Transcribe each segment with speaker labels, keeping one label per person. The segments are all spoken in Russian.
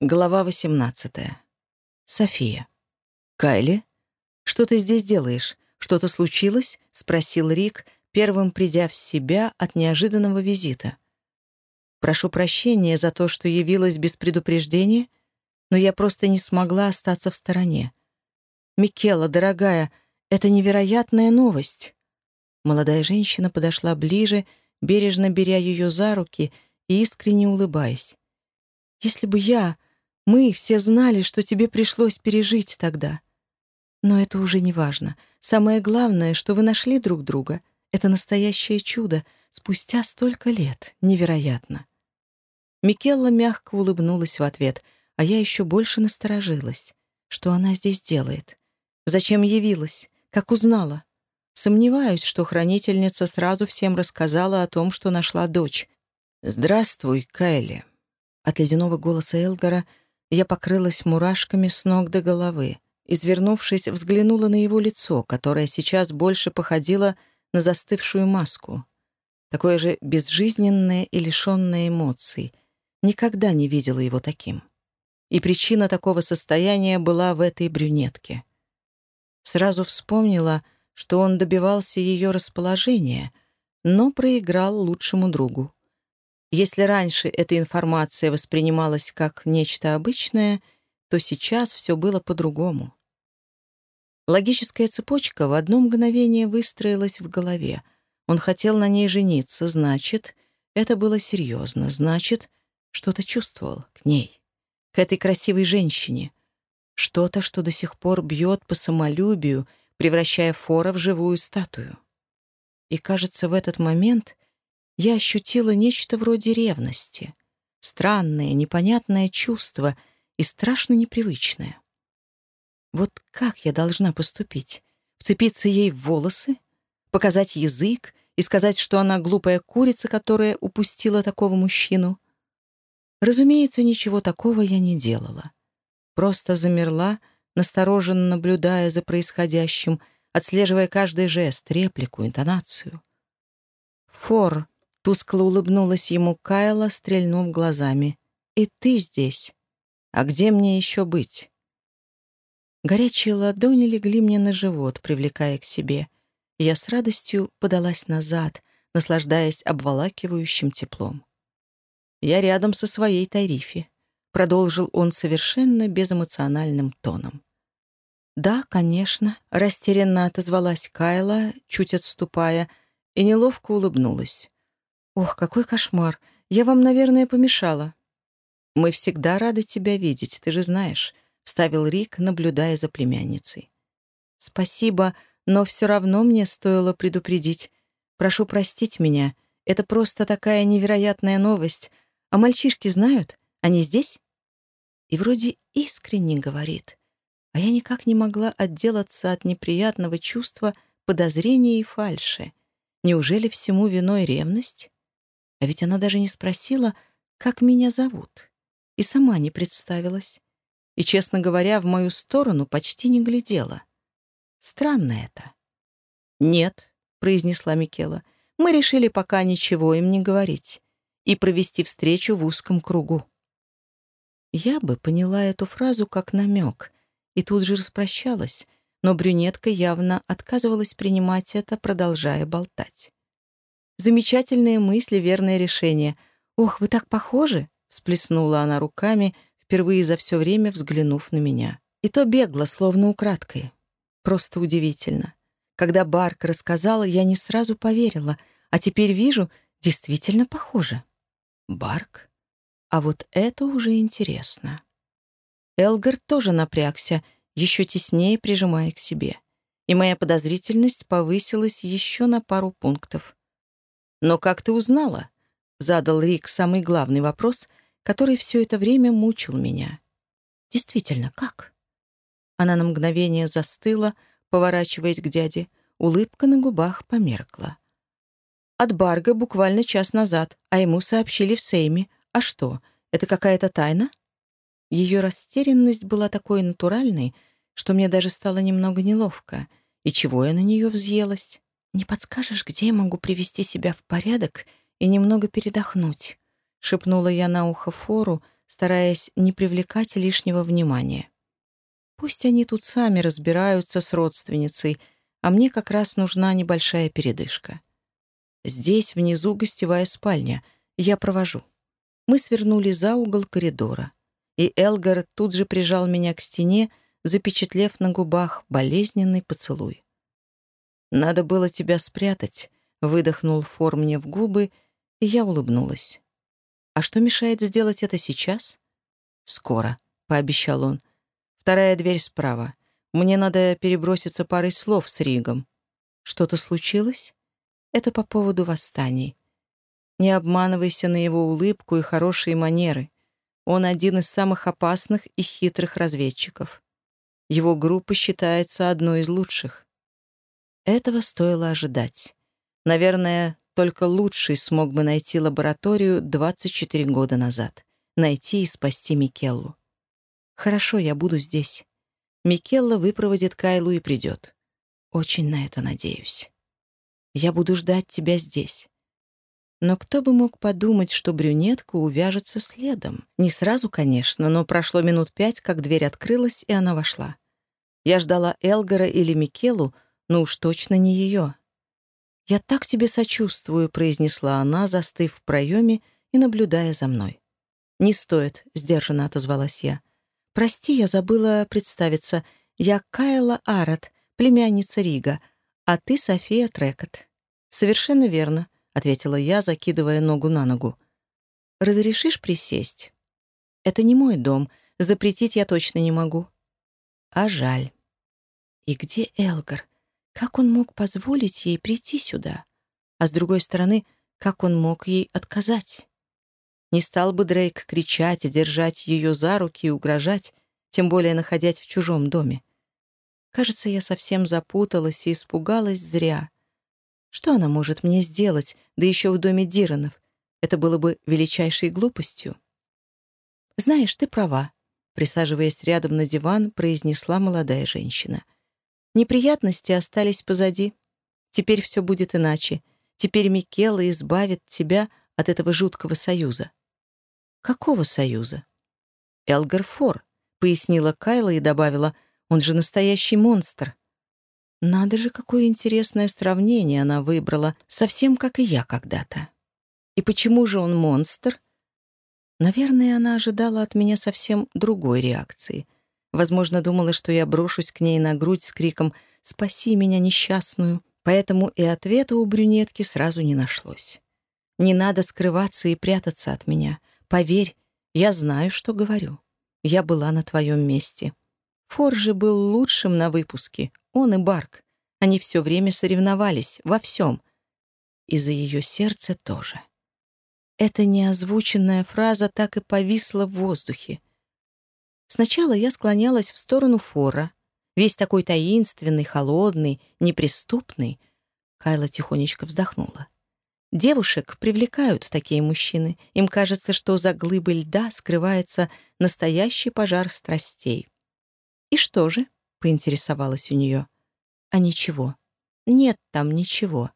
Speaker 1: Глава 18. София. «Кайли, что ты здесь делаешь? Что-то случилось?» — спросил Рик, первым придя в себя от неожиданного визита. «Прошу прощения за то, что явилась без предупреждения, но я просто не смогла остаться в стороне. Микела, дорогая, это невероятная новость!» Молодая женщина подошла ближе, бережно беря ее за руки и искренне улыбаясь. «Если бы я...» Мы все знали, что тебе пришлось пережить тогда. Но это уже не важно. Самое главное, что вы нашли друг друга. Это настоящее чудо. Спустя столько лет. Невероятно. Микелла мягко улыбнулась в ответ, а я еще больше насторожилась. Что она здесь делает? Зачем явилась? Как узнала? Сомневаюсь, что хранительница сразу всем рассказала о том, что нашла дочь. «Здравствуй, Кайли». От ледяного голоса Элгара — я покрылась мурашками с ног до головы. Извернувшись, взглянула на его лицо, которое сейчас больше походило на застывшую маску. Такое же безжизненное и лишенное эмоций. Никогда не видела его таким. И причина такого состояния была в этой брюнетке. Сразу вспомнила, что он добивался ее расположения, но проиграл лучшему другу. Если раньше эта информация воспринималась как нечто обычное, то сейчас все было по-другому. Логическая цепочка в одно мгновение выстроилась в голове. Он хотел на ней жениться, значит, это было серьезно, значит, что-то чувствовал к ней, к этой красивой женщине. Что-то, что до сих пор бьет по самолюбию, превращая Фора в живую статую. И, кажется, в этот момент я ощутила нечто вроде ревности. Странное, непонятное чувство и страшно непривычное. Вот как я должна поступить? Вцепиться ей в волосы? Показать язык и сказать, что она глупая курица, которая упустила такого мужчину? Разумеется, ничего такого я не делала. Просто замерла, настороженно наблюдая за происходящим, отслеживая каждый жест, реплику, интонацию. «Фор», Тускло улыбнулась ему Кайла, стрельнув глазами. «И ты здесь. А где мне еще быть?» Горячие ладони легли мне на живот, привлекая к себе. я с радостью подалась назад, наслаждаясь обволакивающим теплом. «Я рядом со своей Тарифи», — продолжил он совершенно безэмоциональным тоном. «Да, конечно», — растерянно отозвалась Кайла, чуть отступая, и неловко улыбнулась. «Ох, какой кошмар! Я вам, наверное, помешала». «Мы всегда рады тебя видеть, ты же знаешь», — вставил Рик, наблюдая за племянницей. «Спасибо, но все равно мне стоило предупредить. Прошу простить меня. Это просто такая невероятная новость. А мальчишки знают? Они здесь?» И вроде искренне говорит. А я никак не могла отделаться от неприятного чувства подозрения и фальши. Неужели всему виной ревность? А ведь она даже не спросила, как меня зовут. И сама не представилась. И, честно говоря, в мою сторону почти не глядела. Странно это. «Нет», — произнесла Микела, — «мы решили пока ничего им не говорить и провести встречу в узком кругу». Я бы поняла эту фразу как намек и тут же распрощалась, но брюнетка явно отказывалась принимать это, продолжая болтать. Замечательные мысли, верное решение. Ох, вы так похожи!» — всплеснула она руками, впервые за все время взглянув на меня. И то бегло, словно украдкой. Просто удивительно. Когда Барк рассказала, я не сразу поверила, а теперь вижу, действительно похоже. Барк? А вот это уже интересно. Элгар тоже напрягся, еще теснее прижимая к себе. И моя подозрительность повысилась еще на пару пунктов. «Но как ты узнала?» — задал Рик самый главный вопрос, который все это время мучил меня. «Действительно, как?» Она на мгновение застыла, поворачиваясь к дяде. Улыбка на губах померкла. «От Барга буквально час назад, а ему сообщили в Сейме. А что, это какая-то тайна?» Ее растерянность была такой натуральной, что мне даже стало немного неловко. И чего я на нее взъелась? «Не подскажешь, где я могу привести себя в порядок и немного передохнуть?» — шепнула я на ухо Фору, стараясь не привлекать лишнего внимания. Пусть они тут сами разбираются с родственницей, а мне как раз нужна небольшая передышка. Здесь внизу гостевая спальня, я провожу. Мы свернули за угол коридора, и Элгар тут же прижал меня к стене, запечатлев на губах болезненный поцелуй. «Надо было тебя спрятать», — выдохнул Фор мне в губы, и я улыбнулась. «А что мешает сделать это сейчас?» «Скоро», — пообещал он. «Вторая дверь справа. Мне надо переброситься парой слов с Ригом». «Что-то случилось?» «Это по поводу восстаний. Не обманывайся на его улыбку и хорошие манеры. Он один из самых опасных и хитрых разведчиков. Его группа считается одной из лучших. Этого стоило ожидать. Наверное, только лучший смог бы найти лабораторию 24 года назад. Найти и спасти Микеллу. Хорошо, я буду здесь. Микелла выпроводит Кайлу и придет. Очень на это надеюсь. Я буду ждать тебя здесь. Но кто бы мог подумать, что брюнетка увяжется следом? Не сразу, конечно, но прошло минут пять, как дверь открылась, и она вошла. Я ждала Элгара или Микелу, но уж точно не ее. «Я так тебе сочувствую», — произнесла она, застыв в проеме и наблюдая за мной. «Не стоит», — сдержанно отозвалась я. «Прости, я забыла представиться. Я Кайла Арат, племянница Рига, а ты София Трекот». «Совершенно верно», ответила я, закидывая ногу на ногу. «Разрешишь присесть?» «Это не мой дом. Запретить я точно не могу». «А жаль». «И где Элгар? Как он мог позволить ей прийти сюда? А с другой стороны, как он мог ей отказать?» Не стал бы Дрейк кричать, держать ее за руки и угрожать, тем более находясь в чужом доме. Кажется, я совсем запуталась и испугалась зря. Что она может мне сделать, да еще в доме Диранов? Это было бы величайшей глупостью. «Знаешь, ты права», — присаживаясь рядом на диван, произнесла молодая женщина. «Неприятности остались позади. Теперь все будет иначе. Теперь Микела избавит тебя от этого жуткого союза». «Какого союза?» «Элгар Фор», — пояснила Кайла и добавила, «он же настоящий монстр. Надо же, какое интересное сравнение она выбрала, совсем как и я когда-то. И почему же он монстр? Наверное, она ожидала от меня совсем другой реакции. Возможно, думала, что я брошусь к ней на грудь с криком «Спаси меня, несчастную!» Поэтому и ответа у брюнетки сразу не нашлось. «Не надо скрываться и прятаться от меня. Поверь, я знаю, что говорю. Я была на твоем месте. Форжи был лучшим на выпуске, он и Барк. Они все время соревновались, во всем. И за ее сердце тоже. Эта неозвученная фраза так и повисла в воздухе. Сначала я склонялась в сторону Фора, весь такой таинственный, холодный, неприступный. Кайла тихонечко вздохнула. Девушек привлекают такие мужчины. Им кажется, что за глыбой льда скрывается настоящий пожар страстей. «И что же?» — поинтересовалась у нее. «А ничего. Нет там ничего.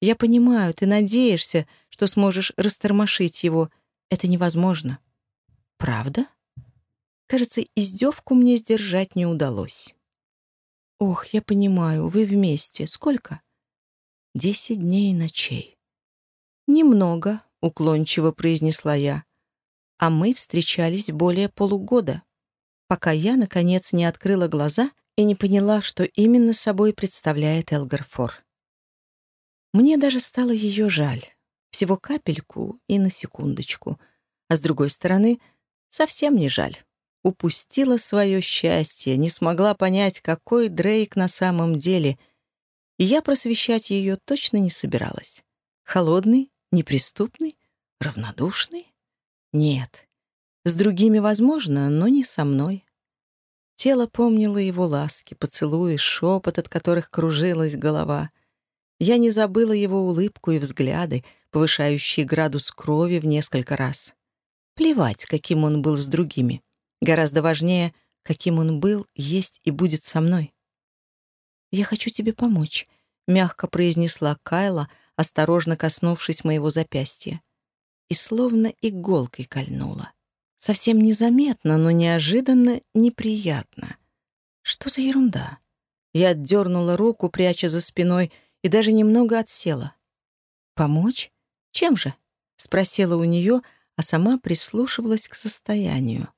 Speaker 1: Я понимаю, ты надеешься, что сможешь растормошить его. Это невозможно». «Правда?» Кажется, издевку мне сдержать не удалось. «Ох, я понимаю, вы вместе. Сколько?» «Десять дней и ночей». «Немного», — уклончиво произнесла я. «А мы встречались более полугода» пока я, наконец, не открыла глаза и не поняла, что именно собой представляет Элгарфор. Мне даже стало ее жаль. Всего капельку и на секундочку. А с другой стороны, совсем не жаль. Упустила свое счастье, не смогла понять, какой Дрейк на самом деле. И я просвещать ее точно не собиралась. Холодный, неприступный, равнодушный? Нет, с другими возможно, но не со мной. Тело помнило его ласки, поцелуи, шепот, от которых кружилась голова. Я не забыла его улыбку и взгляды, повышающие градус крови в несколько раз. Плевать, каким он был с другими. Гораздо важнее, каким он был, есть и будет со мной. «Я хочу тебе помочь», — мягко произнесла Кайла, осторожно коснувшись моего запястья. И словно иголкой кольнула. Совсем незаметно, но неожиданно неприятно. Что за ерунда? Я отдернула руку, пряча за спиной, и даже немного отсела. «Помочь? Чем же?» — спросила у нее, а сама прислушивалась к состоянию.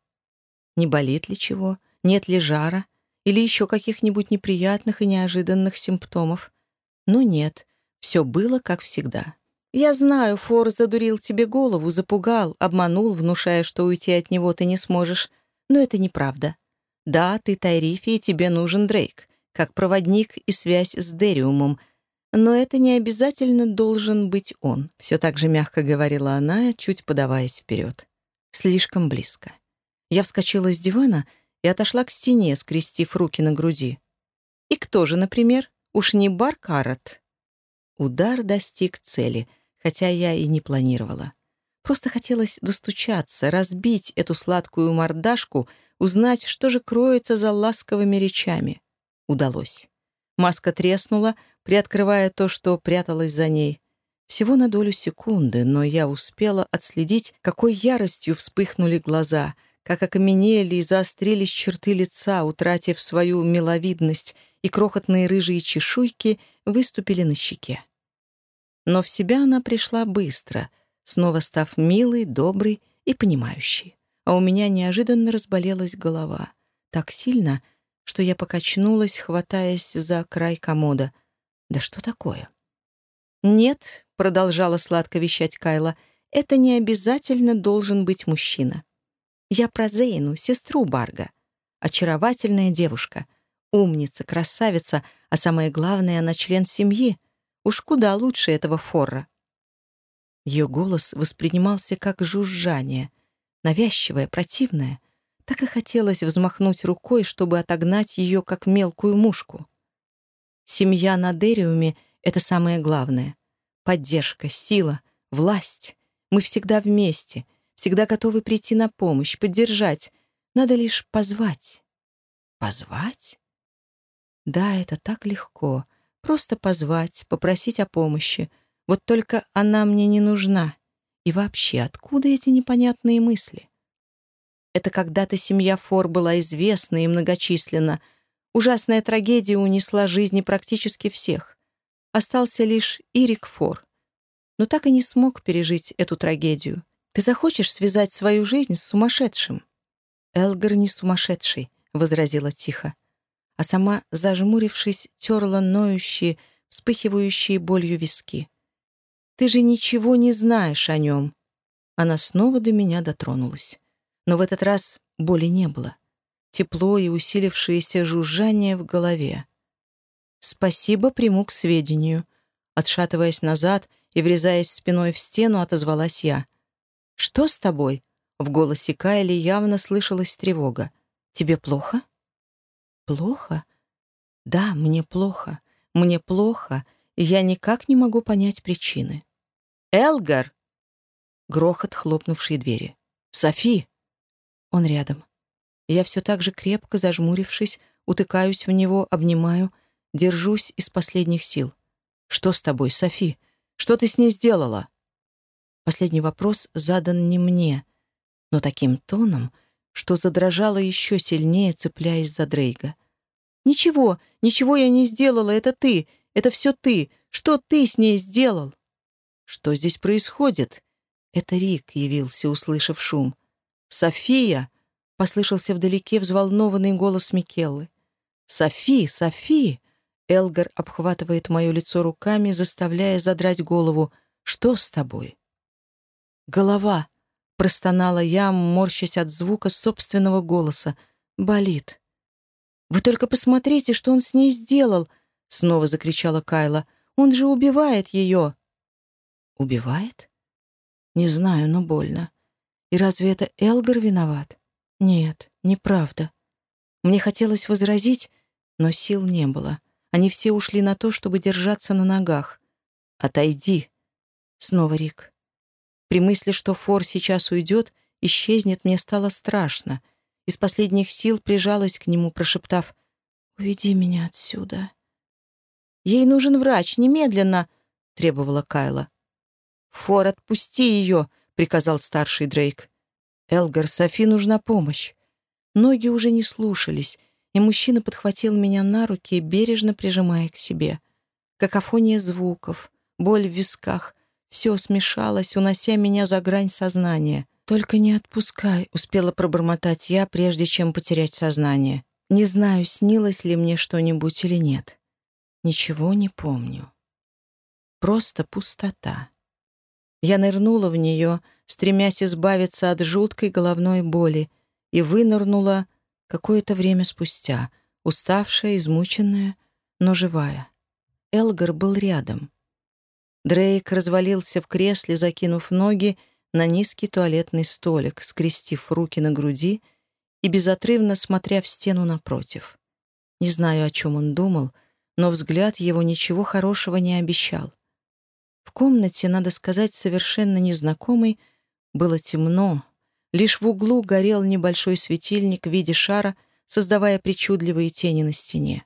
Speaker 1: Не болит ли чего? Нет ли жара? Или еще каких-нибудь неприятных и неожиданных симптомов? Но нет, все было как всегда. Я знаю, Фор задурил тебе голову, запугал, обманул, внушая, что уйти от него ты не сможешь. Но это неправда. Да, ты Тайрифи, и тебе нужен Дрейк, как проводник и связь с Дериумом. Но это не обязательно должен быть он, все так же мягко говорила она, чуть подаваясь вперед. Слишком близко. Я вскочила с дивана и отошла к стене, скрестив руки на груди. И кто же, например? Уж не Баркарат? Удар достиг цели — хотя я и не планировала. Просто хотелось достучаться, разбить эту сладкую мордашку, узнать, что же кроется за ласковыми речами. Удалось. Маска треснула, приоткрывая то, что пряталось за ней. Всего на долю секунды, но я успела отследить, какой яростью вспыхнули глаза, как окаменели и заострились черты лица, утратив свою миловидность, и крохотные рыжие чешуйки выступили на щеке. Но в себя она пришла быстро, снова став милой, доброй и понимающей. А у меня неожиданно разболелась голова. Так сильно, что я покачнулась, хватаясь за край комода. «Да что такое?» «Нет», — продолжала сладко вещать Кайла, «это не обязательно должен быть мужчина. Я про Зейну, сестру Барга. Очаровательная девушка, умница, красавица, а самое главное, она член семьи, Уж куда лучше этого форра. Ее голос воспринимался как жужжание, навязчивое, противное. Так и хотелось взмахнуть рукой, чтобы отогнать ее, как мелкую мушку. Семья на Дериуме — это самое главное. Поддержка, сила, власть. Мы всегда вместе, всегда готовы прийти на помощь, поддержать. Надо лишь позвать. Позвать? Да, это так легко. Просто позвать, попросить о помощи. Вот только она мне не нужна. И вообще, откуда эти непонятные мысли? Это когда-то семья Фор была известна и многочисленна. Ужасная трагедия унесла жизни практически всех. Остался лишь Ирик Фор. Но так и не смог пережить эту трагедию. Ты захочешь связать свою жизнь с сумасшедшим? Элгар не сумасшедший, — возразила тихо а сама, зажмурившись, терла ноющие, вспыхивающие болью виски. «Ты же ничего не знаешь о нем!» Она снова до меня дотронулась. Но в этот раз боли не было. Тепло и усилившееся жужжание в голове. «Спасибо, приму к сведению». Отшатываясь назад и врезаясь спиной в стену, отозвалась я. «Что с тобой?» В голосе Кайли явно слышалась тревога. «Тебе плохо?» Плохо? Да, мне плохо. Мне плохо, я никак не могу понять причины. «Элгар!» Грохот хлопнувшей двери. «Софи!» Он рядом. Я все так же крепко зажмурившись, утыкаюсь в него, обнимаю, держусь из последних сил. «Что с тобой, Софи? Что ты с ней сделала?» Последний вопрос задан не мне, но таким тоном — что задрожала еще сильнее, цепляясь за Дрейга. «Ничего, ничего я не сделала, это ты, это все ты. Что ты с ней сделал?» «Что здесь происходит?» Это Рик явился, услышав шум. «София!» — послышался вдалеке взволнованный голос Микеллы. «Софи! Софи!» Элгар обхватывает мое лицо руками, заставляя задрать голову. «Что с тобой?» «Голова!» Простонала я, морщась от звука собственного голоса. «Болит». «Вы только посмотрите, что он с ней сделал!» Снова закричала Кайла. «Он же убивает ее!» «Убивает?» «Не знаю, но больно. И разве это Элгар виноват?» «Нет, неправда. Мне хотелось возразить, но сил не было. Они все ушли на то, чтобы держаться на ногах. «Отойди!» Снова Рик. При мысли, что Фор сейчас уйдет, исчезнет, мне стало страшно. Из последних сил прижалась к нему, прошептав «Уведи меня отсюда». «Ей нужен врач, немедленно!» — требовала Кайла. «Фор, отпусти ее!» — приказал старший Дрейк. Элгар, Софи нужна помощь. Ноги уже не слушались, и мужчина подхватил меня на руки, бережно прижимая к себе. Какофония звуков, боль в висках — все смешалось, унося меня за грань сознания. «Только не отпускай», — успела пробормотать я, прежде чем потерять сознание. Не знаю, снилось ли мне что-нибудь или нет. Ничего не помню. Просто пустота. Я нырнула в нее, стремясь избавиться от жуткой головной боли, и вынырнула какое-то время спустя, уставшая, измученная, но живая. Элгар был рядом. Дрейк развалился в кресле, закинув ноги на низкий туалетный столик, скрестив руки на груди и безотрывно смотря в стену напротив. Не знаю, о чем он думал, но взгляд его ничего хорошего не обещал. В комнате, надо сказать, совершенно незнакомой, было темно. Лишь в углу горел небольшой светильник в виде шара, создавая причудливые тени на стене.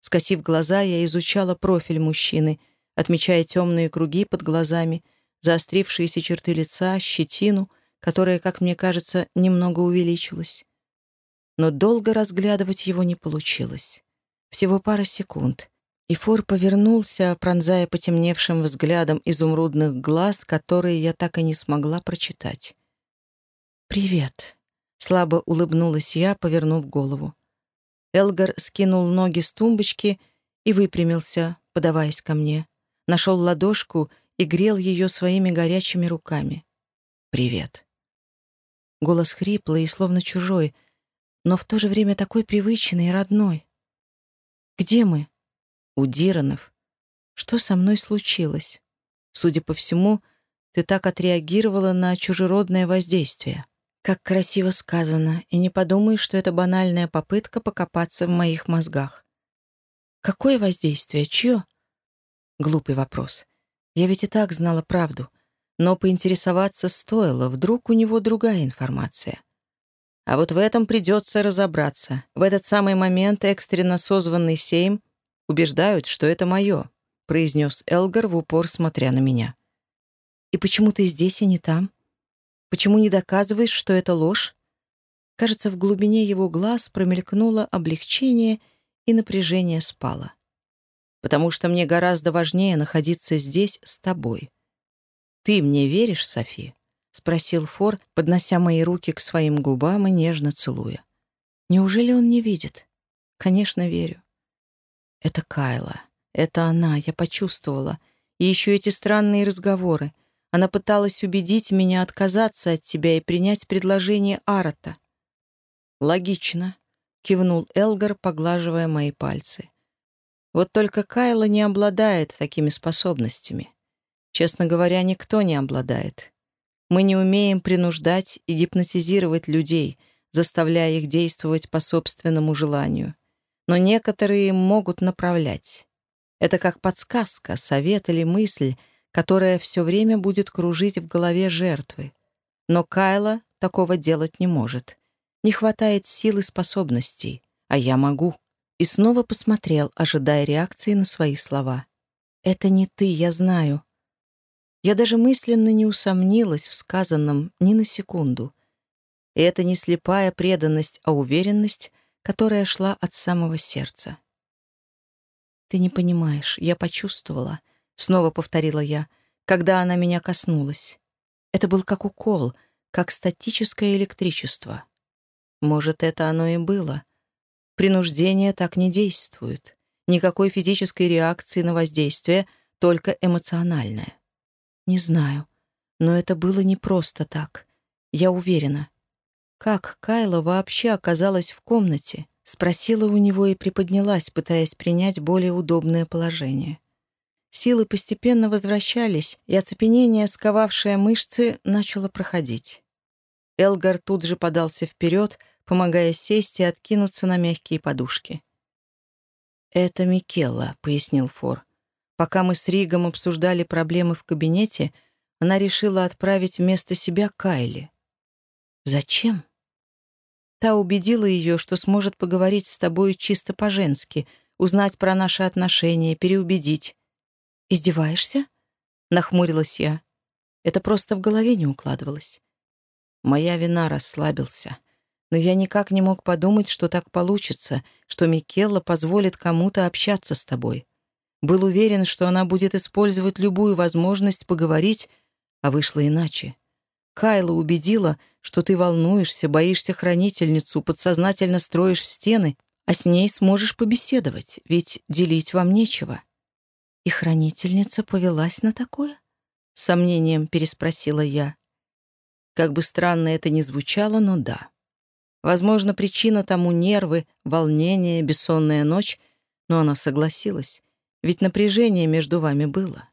Speaker 1: Скосив глаза, я изучала профиль мужчины, отмечая темные круги под глазами, заострившиеся черты лица, щетину, которая, как мне кажется, немного увеличилась. Но долго разглядывать его не получилось. Всего пара секунд, и Фор повернулся, пронзая потемневшим взглядом изумрудных глаз, которые я так и не смогла прочитать. «Привет», — слабо улыбнулась я, повернув голову. Элгар скинул ноги с тумбочки и выпрямился, подаваясь ко мне. Нашел ладошку и грел ее своими горячими руками. «Привет». Голос хриплый и словно чужой, но в то же время такой привычный и родной. «Где мы?» у Диранов. Что со мной случилось? Судя по всему, ты так отреагировала на чужеродное воздействие. Как красиво сказано, и не подумай, что это банальная попытка покопаться в моих мозгах. Какое воздействие? Чье? Глупый вопрос. Я ведь и так знала правду. Но поинтересоваться стоило, вдруг у него другая информация. А вот в этом придется разобраться. В этот самый момент экстренно созванный Сейм убеждают, что это мое», — произнес Элгар в упор, смотря на меня. «И почему ты здесь, и не там? Почему не доказываешь, что это ложь?» Кажется, в глубине его глаз промелькнуло облегчение, и напряжение спало. «Потому что мне гораздо важнее находиться здесь с тобой. Ты мне веришь, Софи?» — спросил Фор, поднося мои руки к своим губам и нежно целуя. «Неужели он не видит?» «Конечно, верю. Это Кайла. Это она, я почувствовала. И еще эти странные разговоры. Она пыталась убедить меня отказаться от тебя и принять предложение Арата. «Логично», — кивнул Элгар, поглаживая мои пальцы. «Вот только Кайла не обладает такими способностями. Честно говоря, никто не обладает. Мы не умеем принуждать и гипнотизировать людей, заставляя их действовать по собственному желанию но некоторые могут направлять. Это как подсказка, совет или мысль, которая все время будет кружить в голове жертвы. Но Кайла такого делать не может. Не хватает сил и способностей, а я могу. И снова посмотрел, ожидая реакции на свои слова. «Это не ты, я знаю». Я даже мысленно не усомнилась в сказанном ни на секунду. И это не слепая преданность, а уверенность, которая шла от самого сердца. «Ты не понимаешь, я почувствовала», — снова повторила я, когда она меня коснулась. Это был как укол, как статическое электричество. Может, это оно и было. Принуждение так не действует. Никакой физической реакции на воздействие, только эмоциональное. Не знаю, но это было не просто так. Я уверена. Как Кайла вообще оказалась в комнате? Спросила у него и приподнялась, пытаясь принять более удобное положение. Силы постепенно возвращались, и оцепенение, сковавшее мышцы, начало проходить. Элгар тут же подался вперед, помогая сесть и откинуться на мягкие подушки. «Это Микелла», — пояснил Фор. «Пока мы с Ригом обсуждали проблемы в кабинете, она решила отправить вместо себя Кайли». «Зачем?» Та убедила ее, что сможет поговорить с тобой чисто по-женски, узнать про наши отношения, переубедить. «Издеваешься?» — нахмурилась я. Это просто в голове не укладывалось. Моя вина расслабился. Но я никак не мог подумать, что так получится, что Микелла позволит кому-то общаться с тобой. Был уверен, что она будет использовать любую возможность поговорить, а вышло иначе. Кайла убедила, что ты волнуешься, боишься хранительницу, подсознательно строишь стены, а с ней сможешь побеседовать, ведь делить вам нечего. И хранительница повелась на такое? Сомнением переспросила я. Как бы странно это ни звучало, но да. Возможно, причина тому нервы, волнение, бессонная ночь, но она согласилась, ведь напряжение между вами было.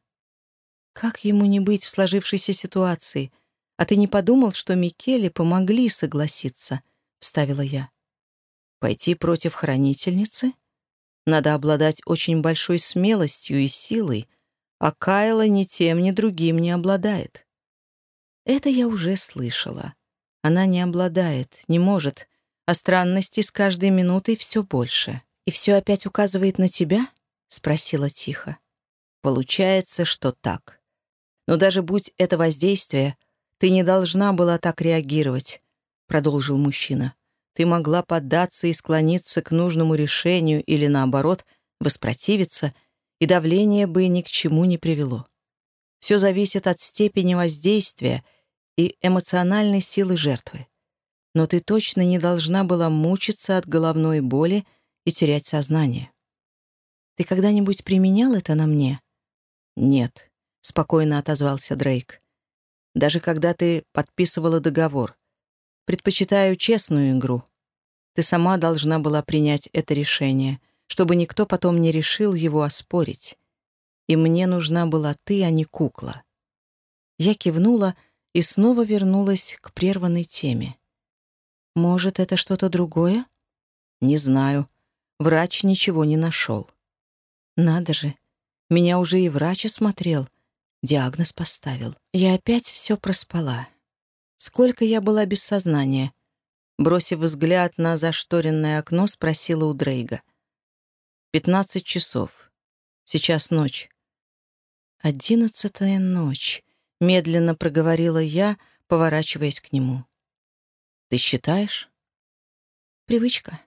Speaker 1: Как ему не быть в сложившейся ситуации? А ты не подумал, что Микеле помогли согласиться? Вставила я. Пойти против хранительницы? Надо обладать очень большой смелостью и силой, а Кайла ни тем, ни другим не обладает. Это я уже слышала. Она не обладает, не может, а странностей с каждой минутой все больше. И все опять указывает на тебя? — спросила тихо. «Получается, что так. Но даже будь это воздействие, ты не должна была так реагировать», — продолжил мужчина. «Ты могла поддаться и склониться к нужному решению или, наоборот, воспротивиться, и давление бы ни к чему не привело. Все зависит от степени воздействия и эмоциональной силы жертвы. Но ты точно не должна была мучиться от головной боли и терять сознание. Ты когда-нибудь применял это на мне?» «Нет», — спокойно отозвался Дрейк. «Даже когда ты подписывала договор. Предпочитаю честную игру. Ты сама должна была принять это решение, чтобы никто потом не решил его оспорить. И мне нужна была ты, а не кукла». Я кивнула и снова вернулась к прерванной теме. «Может, это что-то другое?» «Не знаю. Врач ничего не нашел». Надо же, меня уже и врач осмотрел, диагноз поставил. Я опять все проспала. Сколько я была без сознания? Бросив взгляд на зашторенное окно, спросила у Дрейга. «Пятнадцать часов. Сейчас ночь». «Одиннадцатая ночь», — медленно проговорила я, поворачиваясь к нему. «Ты считаешь?» «Привычка.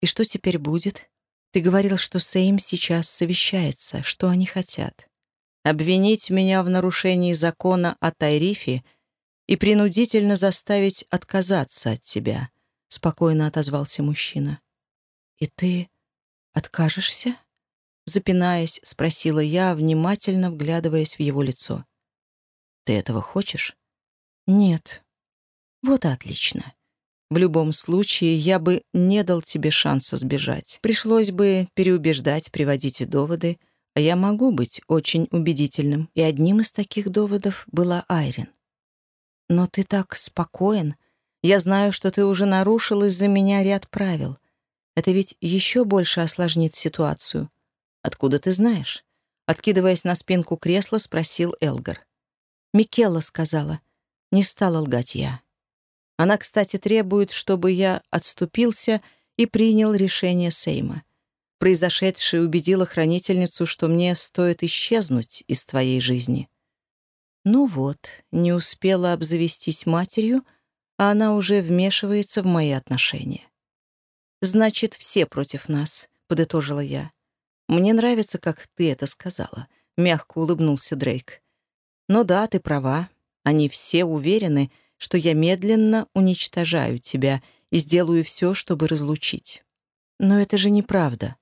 Speaker 1: И что теперь будет?» Ты говорил, что Сейм сейчас совещается. Что они хотят? Обвинить меня в нарушении закона о Тайрифе и принудительно заставить отказаться от тебя, — спокойно отозвался мужчина. И ты откажешься? Запинаясь, спросила я, внимательно вглядываясь в его лицо. Ты этого хочешь? Нет. Вот отлично. В любом случае, я бы не дал тебе шанса сбежать. Пришлось бы переубеждать, приводить доводы, а я могу быть очень убедительным. И одним из таких доводов была Айрин. Но ты так спокоен. Я знаю, что ты уже нарушил из-за меня ряд правил. Это ведь еще больше осложнит ситуацию. Откуда ты знаешь? Откидываясь на спинку кресла, спросил Элгар. Микелла сказала. Не стала лгать я. Она, кстати, требует, чтобы я отступился и принял решение Сейма. Произошедшее убедило хранительницу, что мне стоит исчезнуть из твоей жизни. Ну вот, не успела обзавестись матерью, а она уже вмешивается в мои отношения. «Значит, все против нас», — подытожила я. «Мне нравится, как ты это сказала», — мягко улыбнулся Дрейк. «Но да, ты права. Они все уверены, что я медленно уничтожаю тебя и сделаю все, чтобы разлучить. Но это же неправда.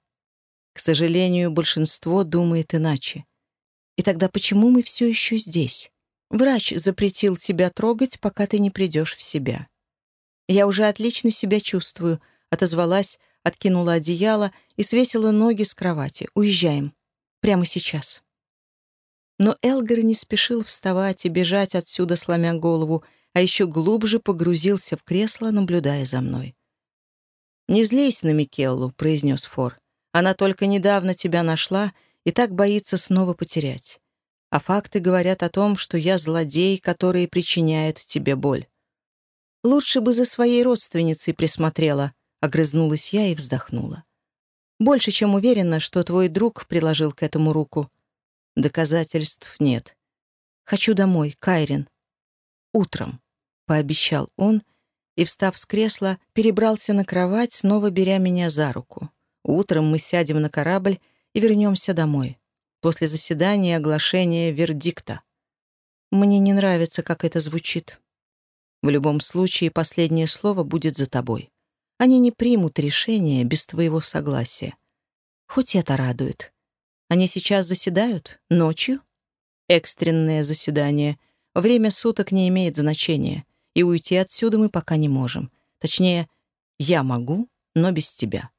Speaker 1: К сожалению, большинство думает иначе. И тогда почему мы все еще здесь? Врач запретил тебя трогать, пока ты не придешь в себя. Я уже отлично себя чувствую, отозвалась, откинула одеяло и свесила ноги с кровати. Уезжаем. Прямо сейчас. Но Элгар не спешил вставать и бежать отсюда, сломя голову, а еще глубже погрузился в кресло, наблюдая за мной. «Не злись на Микеллу», — произнес Фор. «Она только недавно тебя нашла и так боится снова потерять. А факты говорят о том, что я злодей, который причиняет тебе боль». «Лучше бы за своей родственницей присмотрела», — огрызнулась я и вздохнула. «Больше чем уверена, что твой друг приложил к этому руку. Доказательств нет. Хочу домой, Кайрин. Утром. пообещал он и, встав с кресла, перебрался на кровать, снова беря меня за руку. Утром мы сядем на корабль и вернемся домой. После заседания оглашения вердикта. Мне не нравится, как это звучит. В любом случае, последнее слово будет за тобой. Они не примут решение без твоего согласия. Хоть это радует. Они сейчас заседают? Ночью? Экстренное заседание. Время суток не имеет значения. И уйти отсюда мы пока не можем. Точнее, я могу, но без тебя.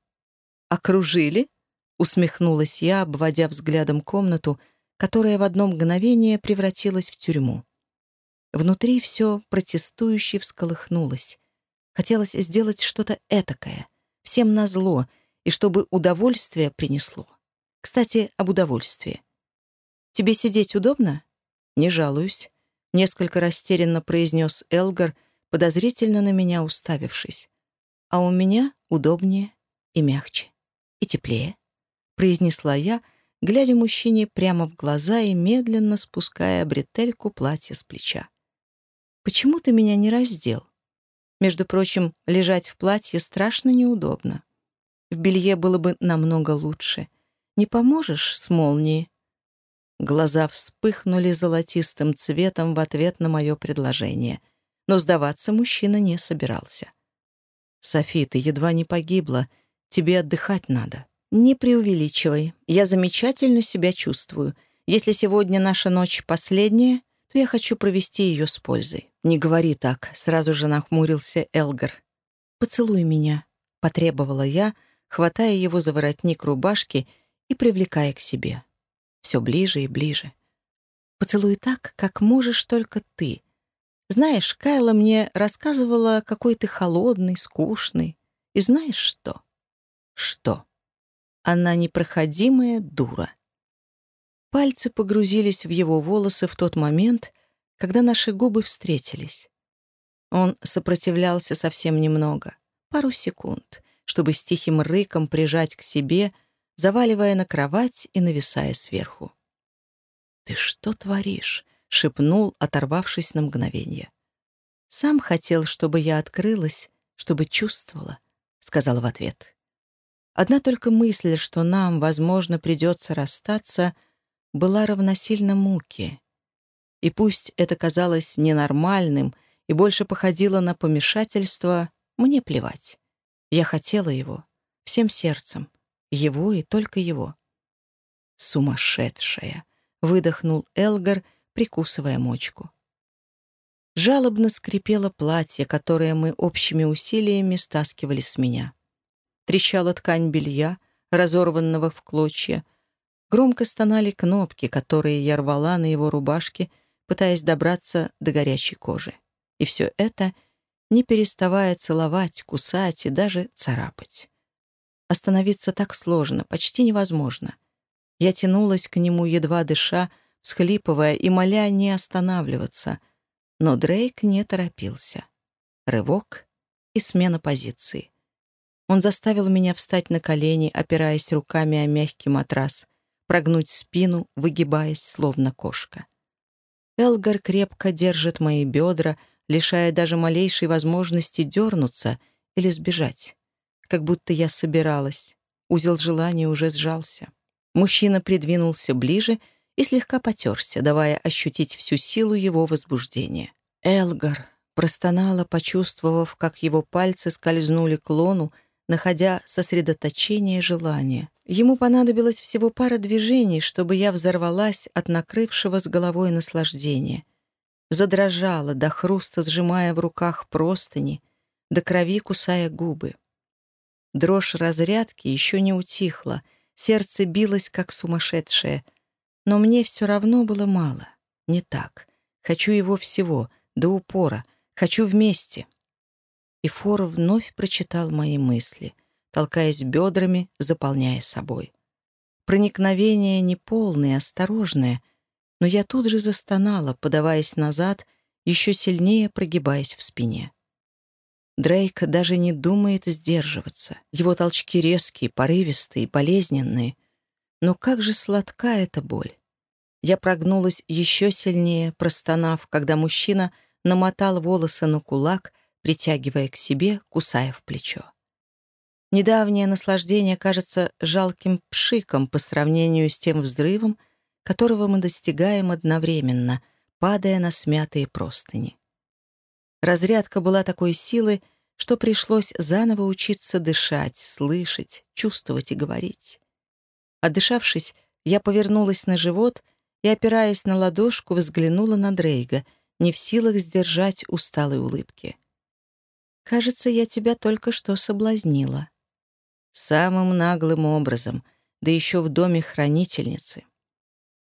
Speaker 1: «Окружили?» — усмехнулась я, обводя взглядом комнату, которая в одно мгновение превратилась в тюрьму. Внутри все протестующе всколыхнулось. Хотелось сделать что-то этакое, всем назло, и чтобы удовольствие принесло. Кстати, об удовольствии. «Тебе сидеть удобно?» «Не жалуюсь», — несколько растерянно произнес Элгар, подозрительно на меня уставившись. «А у меня удобнее и мягче, и теплее», — произнесла я, глядя мужчине прямо в глаза и медленно спуская бретельку платья с плеча. «Почему ты меня не раздел?» Между прочим, лежать в платье страшно неудобно. В белье было бы намного лучше — не поможешь с молнией?» Глаза вспыхнули золотистым цветом в ответ на мое предложение. Но сдаваться мужчина не собирался. «Софи, ты едва не погибла. Тебе отдыхать надо». «Не преувеличивай. Я замечательно себя чувствую. Если сегодня наша ночь последняя, то я хочу провести ее с пользой». «Не говори так», — сразу же нахмурился Элгар. «Поцелуй меня», — потребовала я, хватая его за воротник рубашки и привлекая к себе. Все ближе и ближе. Поцелуй так, как можешь только ты. Знаешь, Кайла мне рассказывала, какой ты холодный, скучный. И знаешь что? Что? Она непроходимая дура. Пальцы погрузились в его волосы в тот момент, когда наши губы встретились. Он сопротивлялся совсем немного, пару секунд, чтобы с тихим рыком прижать к себе — заваливая на кровать и нависая сверху. «Ты что творишь?» — шепнул, оторвавшись на мгновение. «Сам хотел, чтобы я открылась, чтобы чувствовала», — сказала в ответ. Одна только мысль, что нам, возможно, придется расстаться, была равносильна муке. И пусть это казалось ненормальным и больше походило на помешательство, мне плевать. Я хотела его всем сердцем, его и только его. «Сумасшедшая!» — выдохнул Элгар, прикусывая мочку. Жалобно скрипело платье, которое мы общими усилиями стаскивали с меня. Трещала ткань белья, разорванного в клочья. Громко стонали кнопки, которые я рвала на его рубашке, пытаясь добраться до горячей кожи. И все это не переставая целовать, кусать и даже царапать. Остановиться так сложно, почти невозможно. Я тянулась к нему, едва дыша, всхлипывая и моля не останавливаться. Но Дрейк не торопился. Рывок и смена позиции. Он заставил меня встать на колени, опираясь руками о мягкий матрас, прогнуть спину, выгибаясь, словно кошка. Элгар крепко держит мои бедра, лишая даже малейшей возможности дернуться или сбежать как будто я собиралась. Узел желания уже сжался. Мужчина придвинулся ближе и слегка потерся, давая ощутить всю силу его возбуждения. «Элгар!» — простонала, почувствовав, как его пальцы скользнули к лону, находя сосредоточение желания. Ему понадобилось всего пара движений, чтобы я взорвалась от накрывшего с головой наслаждения. Задрожала, до хруста сжимая в руках простыни, до крови кусая губы. Дрожь разрядки еще не утихла, сердце билось, как сумасшедшее. Но мне все равно было мало. Не так. Хочу его всего, до упора. Хочу вместе. И Фор вновь прочитал мои мысли, толкаясь бедрами, заполняя собой. Проникновение неполное, осторожное, но я тут же застонала, подаваясь назад, еще сильнее прогибаясь в спине. Дрейк даже не думает сдерживаться. Его толчки резкие, порывистые, болезненные. Но как же сладка эта боль. Я прогнулась еще сильнее, простонав, когда мужчина намотал волосы на кулак, притягивая к себе, кусая в плечо. Недавнее наслаждение кажется жалким пшиком по сравнению с тем взрывом, которого мы достигаем одновременно, падая на смятые простыни. Разрядка была такой силы, что пришлось заново учиться дышать, слышать, чувствовать и говорить. Отдышавшись, я повернулась на живот и, опираясь на ладошку, взглянула на Дрейга, не в силах сдержать усталой улыбки. «Кажется, я тебя только что соблазнила». Самым наглым образом, да еще в доме хранительницы.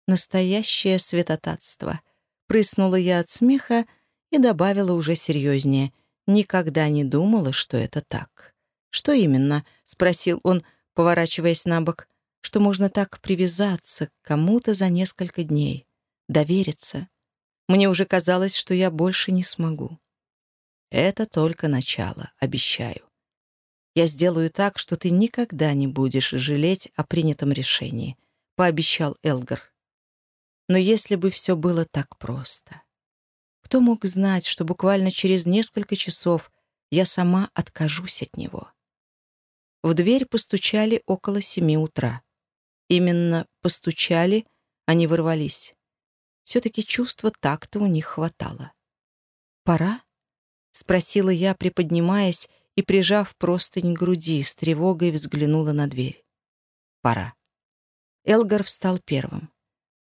Speaker 1: Настоящее святотатство. Прыснула я от смеха и добавила уже серьезнее. Никогда не думала, что это так. «Что именно?» — спросил он, поворачиваясь на бок. «Что можно так привязаться к кому-то за несколько дней, довериться. Мне уже казалось, что я больше не смогу». «Это только начало, обещаю. Я сделаю так, что ты никогда не будешь жалеть о принятом решении», — пообещал Элгар. Но если бы все было так просто. Кто мог знать, что буквально через несколько часов я сама откажусь от него? В дверь постучали около семи утра. Именно постучали, не ворвались. Все-таки чувства так-то у них хватало. «Пора?» — спросила я, приподнимаясь и, прижав простынь к груди, с тревогой взглянула на дверь. «Пора». Элгар встал первым.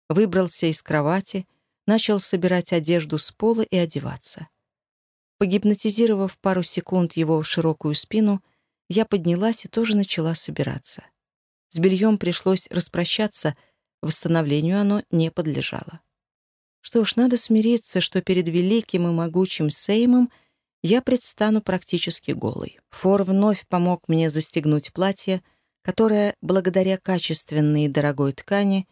Speaker 1: Выбрался из кровати, начал собирать одежду с пола и одеваться. Погипнотизировав пару секунд его широкую спину, я поднялась и тоже начала собираться. С бельем пришлось распрощаться, восстановлению оно не подлежало. Что ж, надо смириться, что перед великим и могучим Сеймом — я предстану практически голой. Фор вновь помог мне застегнуть платье, которое, благодаря качественной и дорогой ткани,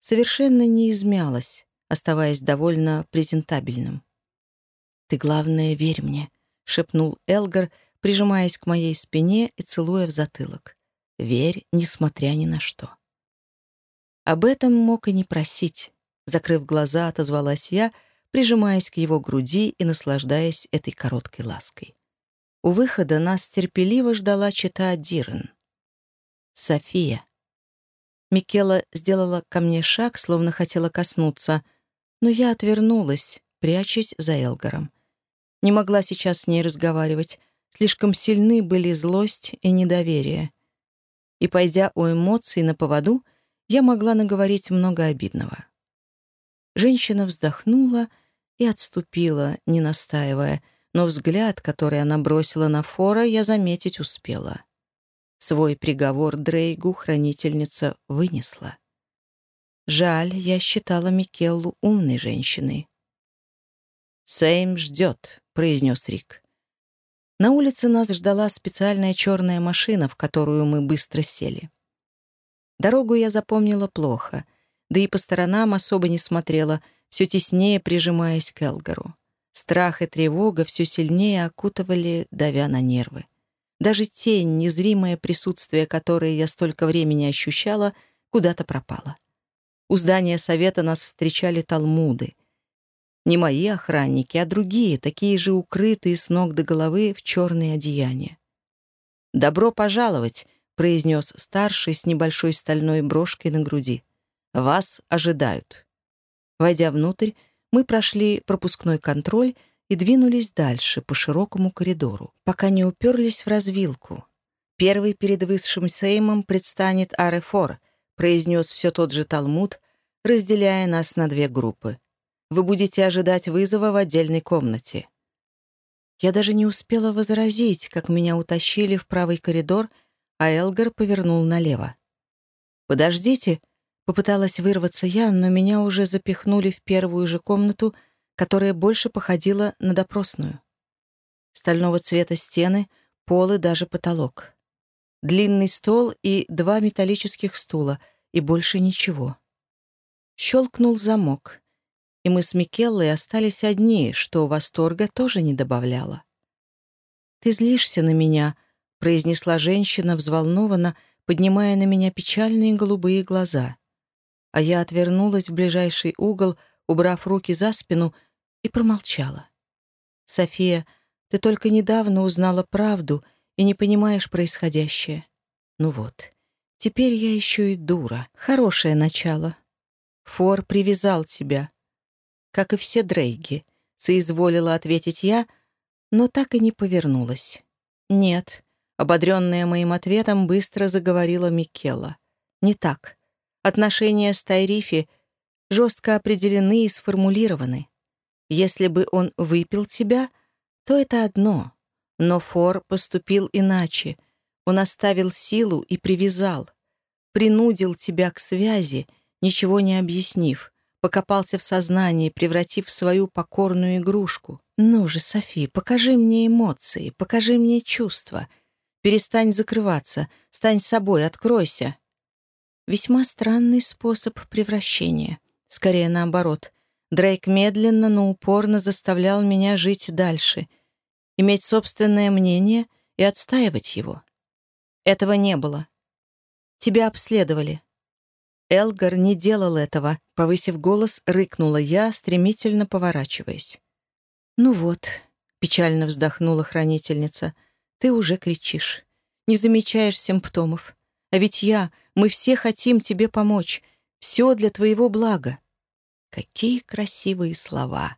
Speaker 1: совершенно не измялось, оставаясь довольно презентабельным. «Ты, главное, верь мне», — шепнул Элгар, прижимаясь к моей спине и целуя в затылок. «Верь, несмотря ни на что». Об этом мог и не просить. Закрыв глаза, отозвалась я — прижимаясь к его груди и наслаждаясь этой короткой лаской. У выхода нас терпеливо ждала чита Дирен. София. Микела сделала ко мне шаг, словно хотела коснуться, но я отвернулась, прячась за Элгаром. Не могла сейчас с ней разговаривать, слишком сильны были злость и недоверие. И, пойдя у эмоций на поводу, я могла наговорить много обидного. Женщина вздохнула — и отступила, не настаивая, но взгляд, который она бросила на Фора, я заметить успела. Свой приговор Дрейгу хранительница вынесла. Жаль, я считала Микеллу умной женщиной. «Сейм ждет», — произнес Рик. На улице нас ждала специальная черная машина, в которую мы быстро сели. Дорогу я запомнила плохо, да и по сторонам особо не смотрела — все теснее прижимаясь к Элгару. Страх и тревога все сильнее окутывали, давя на нервы. Даже тень, незримое присутствие, которое я столько времени ощущала, куда-то пропала. У здания совета нас встречали талмуды. Не мои охранники, а другие, такие же укрытые с ног до головы в черные одеяния. «Добро пожаловать!» — произнес старший с небольшой стальной брошкой на груди. «Вас ожидают». Войдя внутрь, мы прошли пропускной контроль и двинулись дальше по широкому коридору, пока не уперлись в развилку. Первый перед высшим сеймом предстанет Арефор, произнес все тот же Талмуд, разделяя нас на две группы. Вы будете ожидать вызова в отдельной комнате. Я даже не успела возразить, как меня утащили в правый коридор, а Элгар повернул налево. «Подождите», Попыталась вырваться я, но меня уже запихнули в первую же комнату, которая больше походила на допросную. Стального цвета стены, пол и даже потолок. Длинный стол и два металлических стула, и больше ничего. Щелкнул замок, и мы с Микеллой остались одни, что восторга тоже не добавляло. «Ты злишься на меня», — произнесла женщина взволнованно, поднимая на меня печальные голубые глаза а я отвернулась в ближайший угол, убрав руки за спину, и промолчала. София, ты только недавно узнала правду и не понимаешь происходящее. Ну вот, теперь я еще и дура. Хорошее начало. Фор привязал тебя. Как и все Дрейги, соизволила ответить я, но так и не повернулась. Нет, ободренная моим ответом, быстро заговорила Микела. Не так. Отношения с Тайрифи жестко определены и сформулированы. Если бы он выпил тебя, то это одно. Но Фор поступил иначе. Он оставил силу и привязал. Принудил тебя к связи, ничего не объяснив. Покопался в сознании, превратив в свою покорную игрушку. «Ну же, Софи, покажи мне эмоции, покажи мне чувства. Перестань закрываться, стань собой, откройся». Весьма странный способ превращения. Скорее наоборот. Дрейк медленно, но упорно заставлял меня жить дальше, иметь собственное мнение и отстаивать его. Этого не было. Тебя обследовали. Элгар не делал этого, повысив голос, рыкнула я, стремительно поворачиваясь. «Ну вот», — печально вздохнула хранительница, — «ты уже кричишь, не замечаешь симптомов. А ведь я, мы все хотим тебе помочь, все для твоего блага. Какие красивые слова.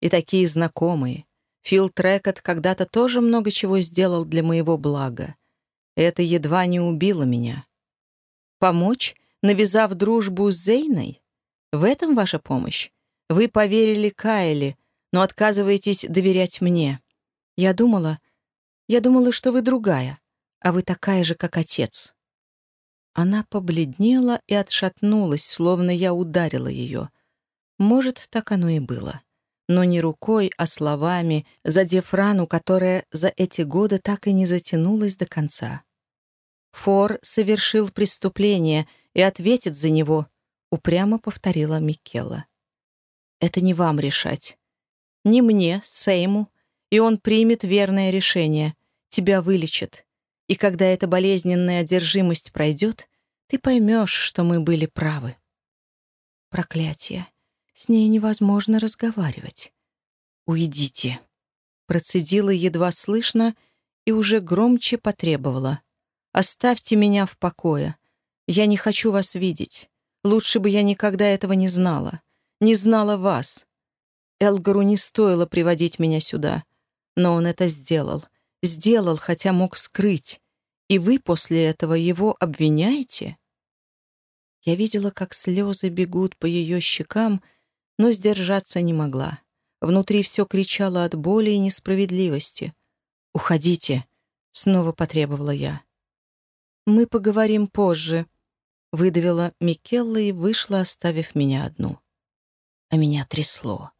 Speaker 1: И такие знакомые. Фил Трекот когда-то тоже много чего сделал для моего блага. Это едва не убило меня. Помочь, навязав дружбу с Зейной? В этом ваша помощь? Вы поверили Кайле, но отказываетесь доверять мне. Я думала... Я думала, что вы другая, а вы такая же, как отец. Она побледнела и отшатнулась, словно я ударила ее. Может, так оно и было. Но не рукой, а словами, задев рану, которая за эти годы так и не затянулась до конца. «Фор совершил преступление и ответит за него», — упрямо повторила Микела. «Это не вам решать. Не мне, Сейму, и он примет верное решение. Тебя вылечат. И когда эта болезненная одержимость пройдет, ты поймешь, что мы были правы». Проклятие. С ней невозможно разговаривать. «Уйдите», — процедила едва слышно и уже громче потребовала. «Оставьте меня в покое. Я не хочу вас видеть. Лучше бы я никогда этого не знала. Не знала вас. Элгару не стоило приводить меня сюда. Но он это сделал. Сделал, хотя мог скрыть. И вы после этого его обвиняете?» Я видела, как слезы бегут по ее щекам, но сдержаться не могла. Внутри все кричало от боли и несправедливости. «Уходите!» — снова потребовала я. «Мы поговорим позже», — выдавила Микелла и вышла, оставив меня одну. А меня трясло.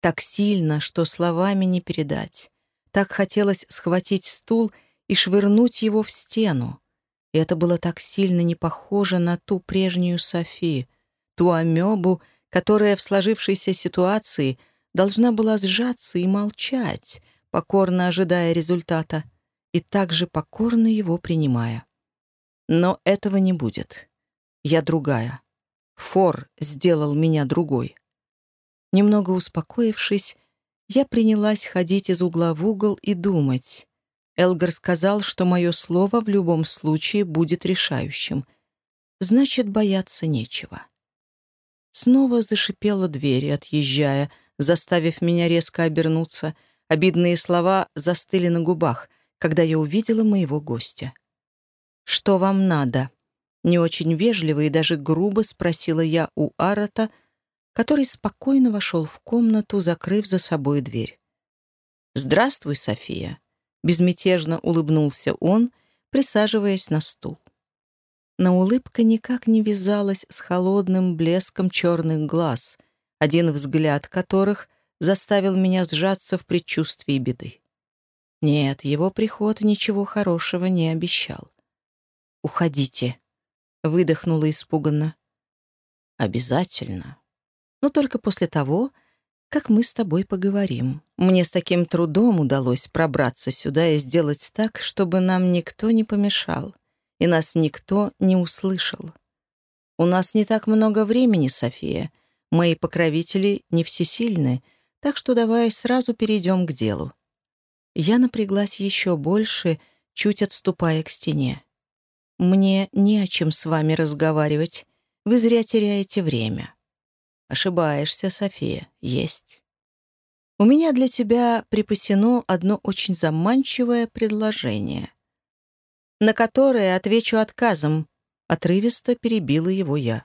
Speaker 1: Так сильно, что словами не передать. Так хотелось схватить стул и швырнуть его в стену. И это было так сильно не похоже на ту прежнюю Софи, ту амебу, которая в сложившейся ситуации должна была сжаться и молчать, покорно ожидая результата, и также покорно его принимая. Но этого не будет. Я другая. Фор сделал меня другой. Немного успокоившись, я принялась ходить из угла в угол и думать. Элгар сказал, что мое слово в любом случае будет решающим. Значит, бояться нечего. Снова зашипела дверь, отъезжая, заставив меня резко обернуться. Обидные слова застыли на губах, когда я увидела моего гостя. «Что вам надо?» Не очень вежливо и даже грубо спросила я у Арата, который спокойно вошел в комнату, закрыв за собой дверь. «Здравствуй, София», — безмятежно улыбнулся он, присаживаясь на стул но улыбка никак не вязалась с холодным блеском черных глаз, один взгляд которых заставил меня сжаться в предчувствии беды. Нет, его приход ничего хорошего не обещал. «Уходите», — выдохнула испуганно. «Обязательно. Но только после того, как мы с тобой поговорим. Мне с таким трудом удалось пробраться сюда и сделать так, чтобы нам никто не помешал и нас никто не услышал. У нас не так много времени, София. Мои покровители не всесильны, Так что давай сразу перейдем к делу. Я напряглась еще больше, чуть отступая к стене. Мне не о чем с вами разговаривать. Вы зря теряете время. Ошибаешься, София. Есть. У меня для тебя припасено одно очень заманчивое предложение, на которое отвечу отказом, отрывисто перебила его я.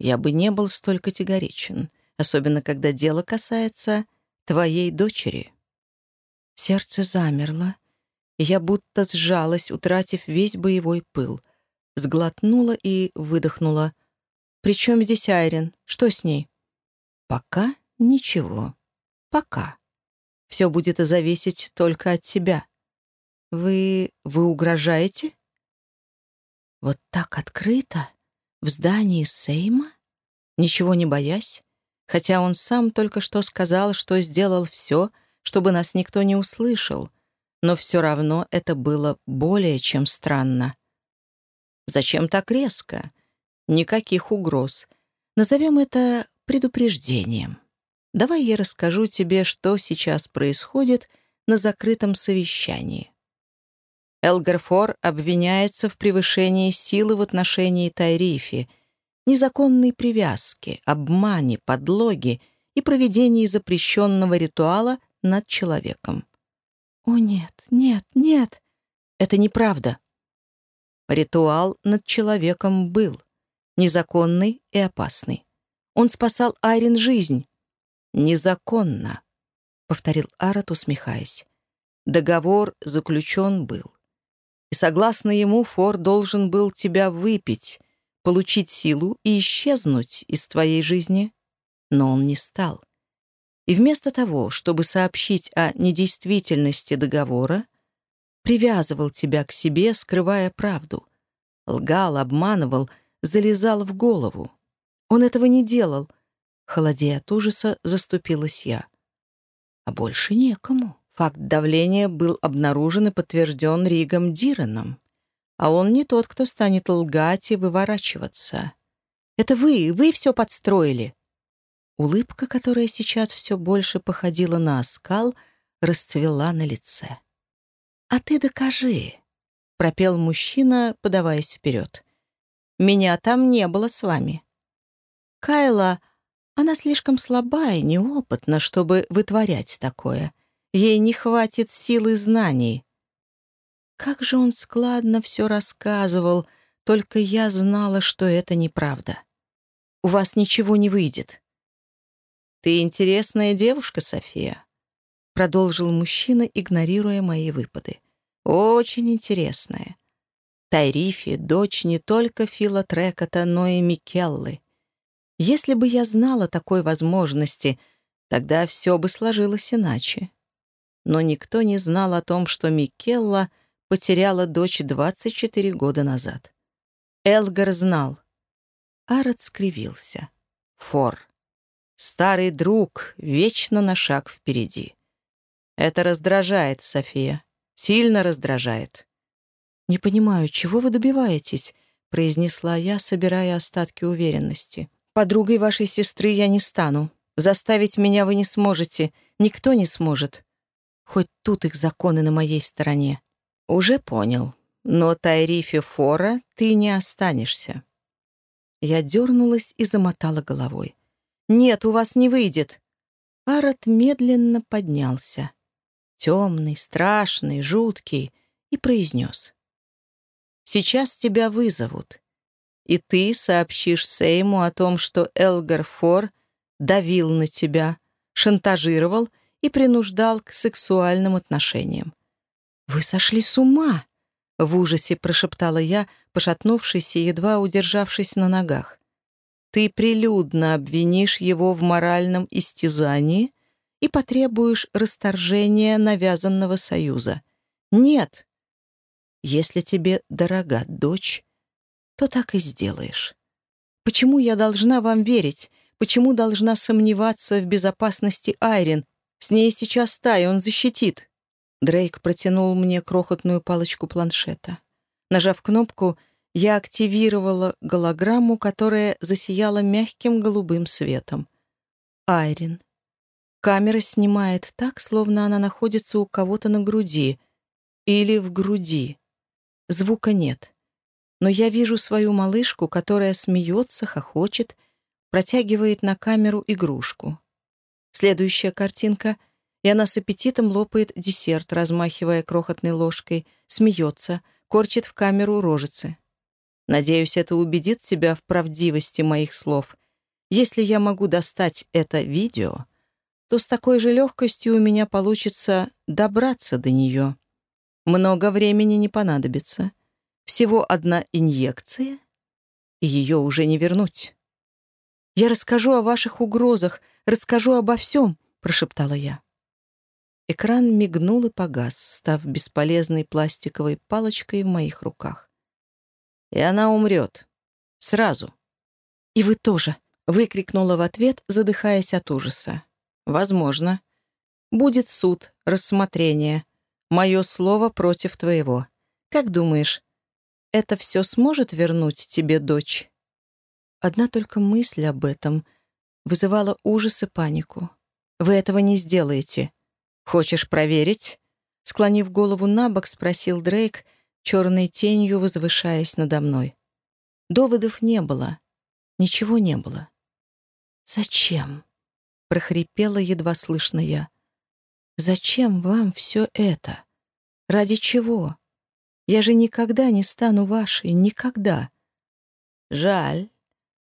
Speaker 1: Я бы не был столь категоричен, особенно когда дело касается твоей дочери. Сердце замерло, и я будто сжалась, утратив весь боевой пыл. Сглотнула и выдохнула. «При чем здесь Айрин? Что с ней?» «Пока ничего. Пока. Все будет зависеть только от тебя. Вы... вы угрожаете?» «Вот так открыто? В здании Сейма? Ничего не боясь? Хотя он сам только что сказал, что сделал все, чтобы нас никто не услышал, но все равно это было более чем странно. Зачем так резко? Никаких угроз. Назовем это предупреждением. Давай я расскажу тебе, что сейчас происходит на закрытом совещании. Элгарфор обвиняется в превышении силы в отношении Тайрифи, незаконной привязке, обмане, подлоге и проведении запрещенного ритуала над человеком. «О, нет, нет, нет! Это неправда!» Ритуал над человеком был, незаконный и опасный. Он спасал Айрин жизнь. «Незаконно», — повторил Арат, усмехаясь. «Договор заключен был. И согласно ему Фор должен был тебя выпить, получить силу и исчезнуть из твоей жизни, но он не стал. И вместо того, чтобы сообщить о недействительности договора, привязывал тебя к себе, скрывая правду. Лгал, обманывал, залезал в голову. Он этого не делал. Холодея от ужаса, заступилась я. А больше некому. Факт давления был обнаружен и подтвержден Ригом Диреном. А он не тот, кто станет лгать и выворачиваться. Это вы, вы все подстроили. Улыбка, которая сейчас все больше походила на оскал, расцвела на лице. «А ты докажи», — пропел мужчина, подаваясь вперед. «Меня там не было с вами». «Кайла, она слишком слаба и неопытна, чтобы вытворять такое. Ей не хватит силы знаний». Как же он складно все рассказывал, только я знала, что это неправда. «У вас ничего не выйдет», «Ты интересная девушка, София», — продолжил мужчина, игнорируя мои выпады. «Очень интересная. Тайрифи — дочь не только Фила Трекота, но и Микеллы. Если бы я знала такой возможности, тогда все бы сложилось иначе. Но никто не знал о том, что Микелла потеряла дочь 24 года назад. Элгар знал. Арат скривился. Фор. Старый друг вечно на шаг впереди. Это раздражает, София. Сильно раздражает. «Не понимаю, чего вы добиваетесь?» — произнесла я, собирая остатки уверенности. «Подругой вашей сестры я не стану. Заставить меня вы не сможете. Никто не сможет. Хоть тут их законы на моей стороне». «Уже понял. Но Тайрифе Фора ты не останешься». Я дернулась и замотала головой. «Нет, у вас не выйдет». Арат медленно поднялся, темный, страшный, жуткий, и произнес. «Сейчас тебя вызовут, и ты сообщишь Сейму о том, что Элгар Фор давил на тебя, шантажировал и принуждал к сексуальным отношениям. «Вы сошли с ума!» — в ужасе прошептала я, пошатнувшись и едва удержавшись на ногах ты прилюдно обвинишь его в моральном истязании и потребуешь расторжения навязанного союза. Нет. Если тебе дорога дочь, то так и сделаешь. Почему я должна вам верить? Почему должна сомневаться в безопасности Айрин? С ней сейчас Тай, он защитит. Дрейк протянул мне крохотную палочку планшета. Нажав кнопку, я активировала голограмму, которая засияла мягким голубым светом. Айрин. Камера снимает так, словно она находится у кого-то на груди или в груди. Звука нет. Но я вижу свою малышку, которая смеется, хохочет, протягивает на камеру игрушку. Следующая картинка, и она с аппетитом лопает десерт, размахивая крохотной ложкой, смеется, корчит в камеру рожицы. Надеюсь, это убедит тебя в правдивости моих слов. Если я могу достать это видео, то с такой же легкостью у меня получится добраться до нее. Много времени не понадобится. Всего одна инъекция, и ее уже не вернуть. «Я расскажу о ваших угрозах, расскажу обо всем», — прошептала я. Экран мигнул и погас, став бесполезной пластиковой палочкой в моих руках. «И она умрет. Сразу». «И вы тоже», — выкрикнула в ответ, задыхаясь от ужаса. «Возможно. Будет суд, рассмотрение. Мое слово против твоего. Как думаешь, это все сможет вернуть тебе дочь?» Одна только мысль об этом вызывала ужас и панику. «Вы этого не сделаете. Хочешь проверить?» Склонив голову на бок, спросил Дрейк, черной тенью возвышаясь надо мной. Доводов не было. Ничего не было. «Зачем?» — прохрипела едва слышно я. Зачем вам все это? Ради чего? Я же никогда не стану вашей, никогда. Жаль.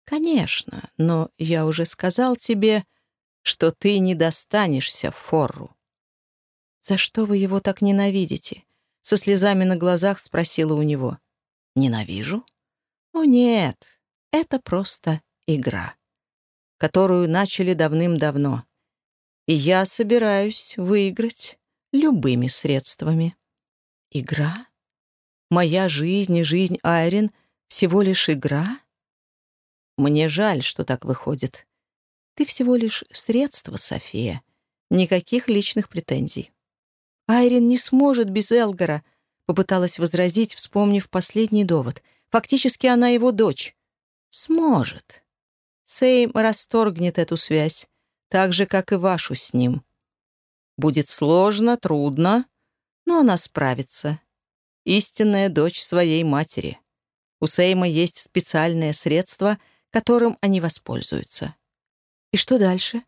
Speaker 1: Конечно, но я уже сказал тебе, что ты не достанешься в Форру. За что вы его так ненавидите? Со слезами на глазах спросила у него. Ненавижу? О нет, это просто игра, которую начали давным-давно я собираюсь выиграть любыми средствами. Игра? Моя жизнь и жизнь Айрин всего лишь игра? Мне жаль, что так выходит. Ты всего лишь средство, София. Никаких личных претензий. Айрин не сможет без Элгара, попыталась возразить, вспомнив последний довод. Фактически она его дочь. Сможет. Сейм расторгнет эту связь так же, как и вашу с ним. Будет сложно, трудно, но она справится. Истинная дочь своей матери. У Сейма есть специальное средство, которым они воспользуются. И что дальше?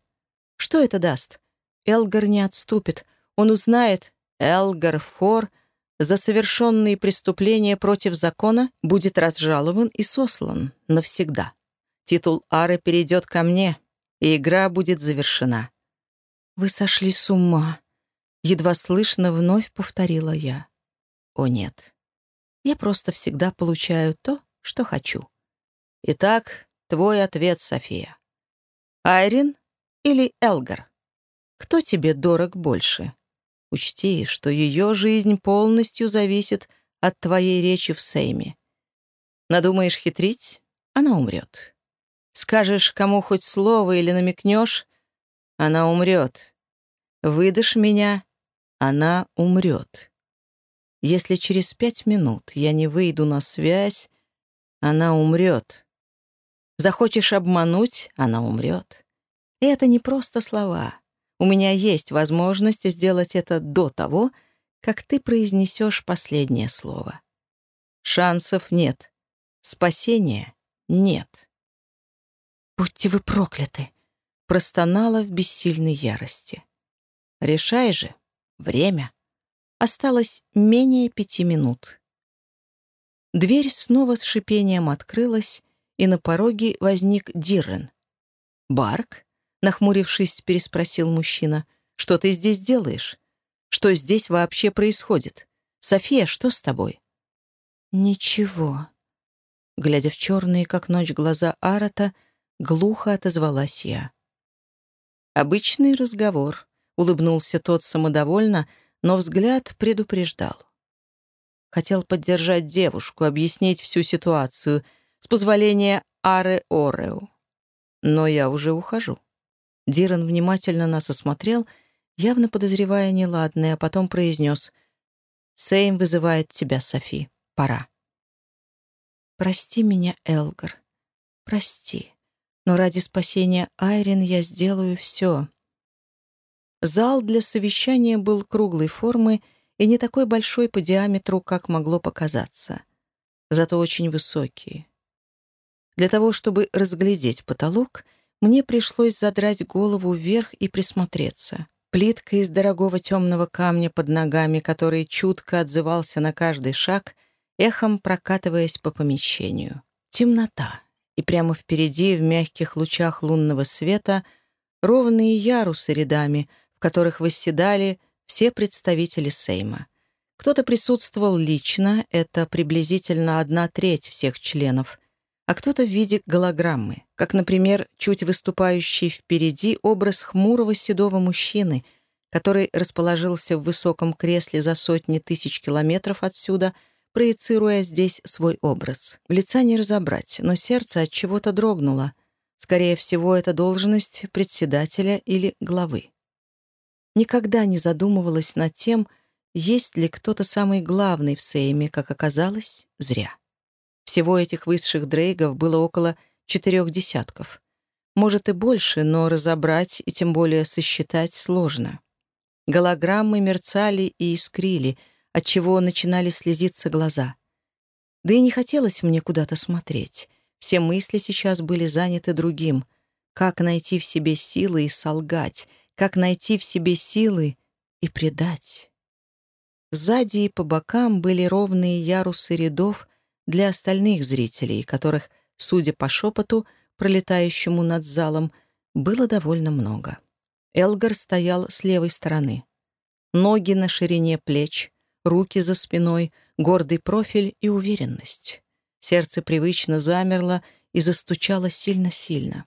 Speaker 1: Что это даст? Элгар не отступит. Он узнает, Элгар Фор за совершенные преступления против закона будет разжалован и сослан навсегда. Титул Ары перейдет ко мне, и игра будет завершена. «Вы сошли с ума», — едва слышно вновь повторила я. «О нет, я просто всегда получаю то, что хочу». Итак, твой ответ, София. Айрин или Элгар? Кто тебе дорог больше? Учти, что ее жизнь полностью зависит от твоей речи в Сейме. Надумаешь хитрить — она умрет. Скажешь кому хоть слово или намекнешь, она умрет. Выдашь меня, она умрет. Если через пять минут я не выйду на связь, она умрет. Захочешь обмануть, она умрет. И это не просто слова. У меня есть возможность сделать это до того, как ты произнесешь последнее слово. Шансов нет. Спасения нет. «Будьте вы прокляты!» — простонала в бессильной ярости. «Решай же. Время. Осталось менее пяти минут». Дверь снова с шипением открылась, и на пороге возник Диррен. «Барк?» — нахмурившись, переспросил мужчина. «Что ты здесь делаешь? Что здесь вообще происходит? София, что с тобой?» «Ничего». Глядя в черные, как ночь, глаза Арата, — Глухо отозвалась я. «Обычный разговор», — улыбнулся тот самодовольно, но взгляд предупреждал. Хотел поддержать девушку, объяснить всю ситуацию, с позволения Аре Ореу. Но я уже ухожу. Диран внимательно нас осмотрел, явно подозревая неладное, а потом произнес «Сейм вызывает тебя, Софи. Пора». «Прости меня, Элгар. Прости» но ради спасения Айрин я сделаю все. Зал для совещания был круглой формы и не такой большой по диаметру, как могло показаться. Зато очень высокий. Для того, чтобы разглядеть потолок, мне пришлось задрать голову вверх и присмотреться. Плитка из дорогого темного камня под ногами, который чутко отзывался на каждый шаг, эхом прокатываясь по помещению. Темнота. И прямо впереди, в мягких лучах лунного света, ровные ярусы рядами, в которых восседали все представители Сейма. Кто-то присутствовал лично, это приблизительно одна треть всех членов, а кто-то в виде голограммы, как, например, чуть выступающий впереди образ хмурого седого мужчины, который расположился в высоком кресле за сотни тысяч километров отсюда, проецируя здесь свой образ. Лица не разобрать, но сердце от чего-то дрогнуло. Скорее всего, это должность председателя или главы. Никогда не задумывалась над тем, есть ли кто-то самый главный в Сейме, как оказалось, зря. Всего этих высших дрейгов было около четырех десятков. Может и больше, но разобрать и тем более сосчитать сложно. Голограммы мерцали и искрили, отчего начинали слезиться глаза. Да и не хотелось мне куда-то смотреть. Все мысли сейчас были заняты другим. Как найти в себе силы и солгать, как найти в себе силы и предать. Сзади и по бокам были ровные ярусы рядов, для остальных зрителей, которых, судя по шепоту, пролетающему над залом, было довольно много. Элгар стоял с левой стороны. Ноги на ширине плеч, руки за спиной, гордый профиль и уверенность. Сердце привычно замерло и застучало сильно-сильно.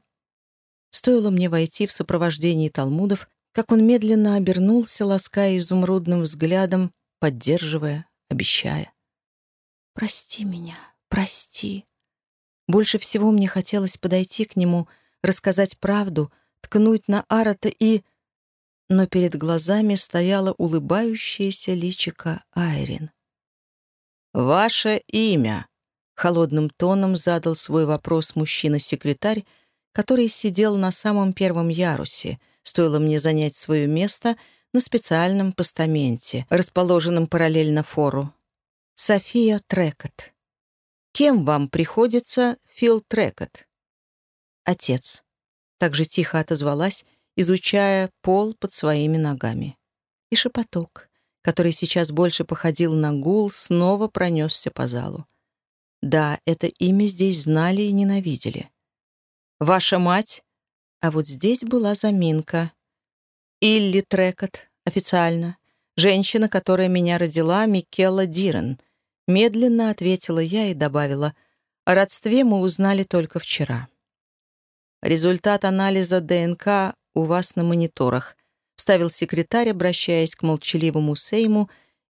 Speaker 1: Стоило мне войти в сопровождении талмудов, как он медленно обернулся, лаская изумрудным взглядом, поддерживая, обещая. «Прости меня, прости». Больше всего мне хотелось подойти к нему, рассказать правду, ткнуть на Арата и... Но перед глазами стояла улыбающаяся личика Айрин. «Ваше имя?» — холодным тоном задал свой вопрос мужчина-секретарь, который сидел на самом первом ярусе, стоило мне занять свое место на специальном постаменте, расположенном параллельно фору. София Трекот. Кем вам приходится Фил Трекот? Отец. Также тихо отозвалась, изучая пол под своими ногами. И шепоток, который сейчас больше походил на гул, снова пронесся по залу. Да, это имя здесь знали и ненавидели. Ваша мать? А вот здесь была заминка. Илли Трекот, официально. Женщина, которая меня родила, Микелла Дирен. Медленно ответила я и добавила, о родстве мы узнали только вчера. Результат анализа ДНК у вас на мониторах, вставил секретарь, обращаясь к молчаливому Сейму,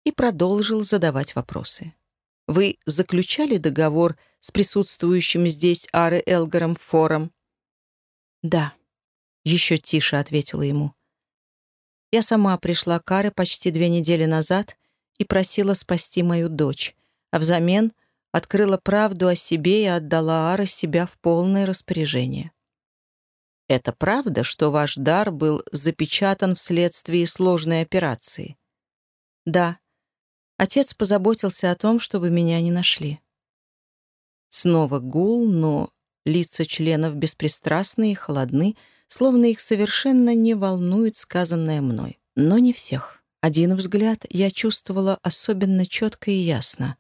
Speaker 1: и продолжил задавать вопросы. Вы заключали договор с присутствующим здесь Ары Элгаром Фором? Да, еще тише ответила ему. Я сама пришла к Аре почти две недели назад и просила спасти мою дочь, а взамен открыла правду о себе и отдала Ара себя в полное распоряжение. Это правда, что ваш дар был запечатан вследствие сложной операции? Да. Отец позаботился о том, чтобы меня не нашли. Снова гул, но лица членов беспристрастны и холодны, словно их совершенно не волнует сказанное мной. Но не всех. Один взгляд я чувствовала особенно четко и ясно.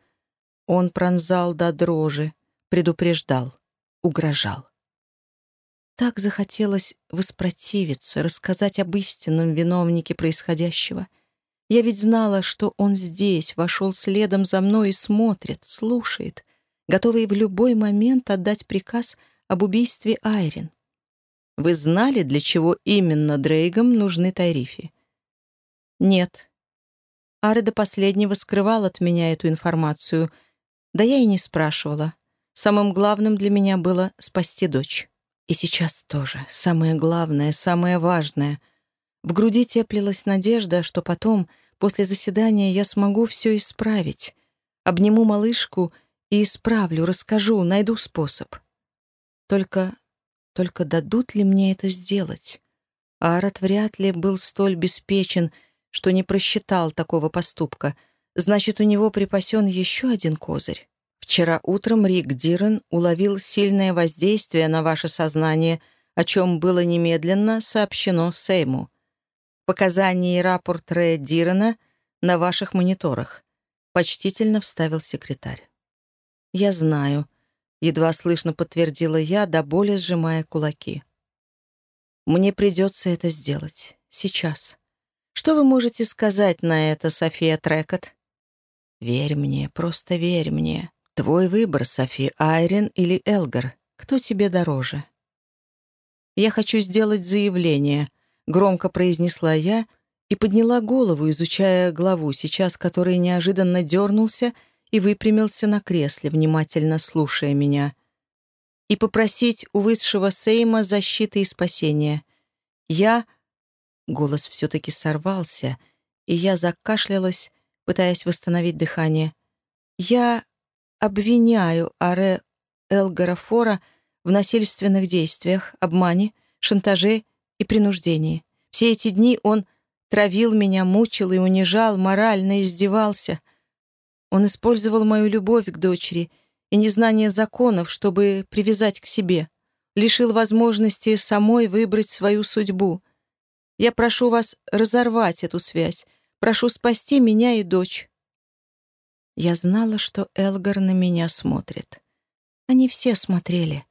Speaker 1: Он пронзал до дрожи, предупреждал, угрожал. Так захотелось воспротивиться, рассказать об истинном виновнике происходящего. Я ведь знала, что он здесь, вошел следом за мной и смотрит, слушает, готовый в любой момент отдать приказ об убийстве Айрин. Вы знали, для чего именно Дрейгам нужны Тайрифи? Нет. Ары до последнего скрывал от меня эту информацию. Да я и не спрашивала. Самым главным для меня было спасти дочь. И сейчас тоже. Самое главное, самое важное. В груди теплилась надежда, что потом, после заседания, я смогу все исправить. Обниму малышку и исправлю, расскажу, найду способ. Только только дадут ли мне это сделать? Арат вряд ли был столь беспечен, что не просчитал такого поступка. Значит, у него припасен еще один козырь. Вчера утром Рик Дирен уловил сильное воздействие на ваше сознание, о чем было немедленно сообщено Сейму. Показания и рапорт Рэя Дирена на ваших мониторах. Почтительно вставил секретарь. «Я знаю», — едва слышно подтвердила я, до боли сжимая кулаки. «Мне придется это сделать. Сейчас. Что вы можете сказать на это, София Трекот?» «Верь мне, просто верь мне. Твой выбор, Софи, Айрин или Элгар. Кто тебе дороже?» «Я хочу сделать заявление», — громко произнесла я и подняла голову, изучая главу, сейчас который неожиданно дернулся — и выпрямился на кресле, внимательно слушая меня. И попросить у высшего Сейма защиты и спасения. Я... Голос все-таки сорвался, и я закашлялась, пытаясь восстановить дыхание. Я обвиняю Аре Элгарафора в насильственных действиях, обмане, шантаже и принуждении. Все эти дни он травил меня, мучил и унижал, морально издевался. Он использовал мою любовь к дочери и незнание законов, чтобы привязать к себе, лишил возможности самой выбрать свою судьбу. Я прошу вас разорвать эту связь, прошу спасти меня и дочь. Я знала, что Элгар на меня смотрит. Они все смотрели.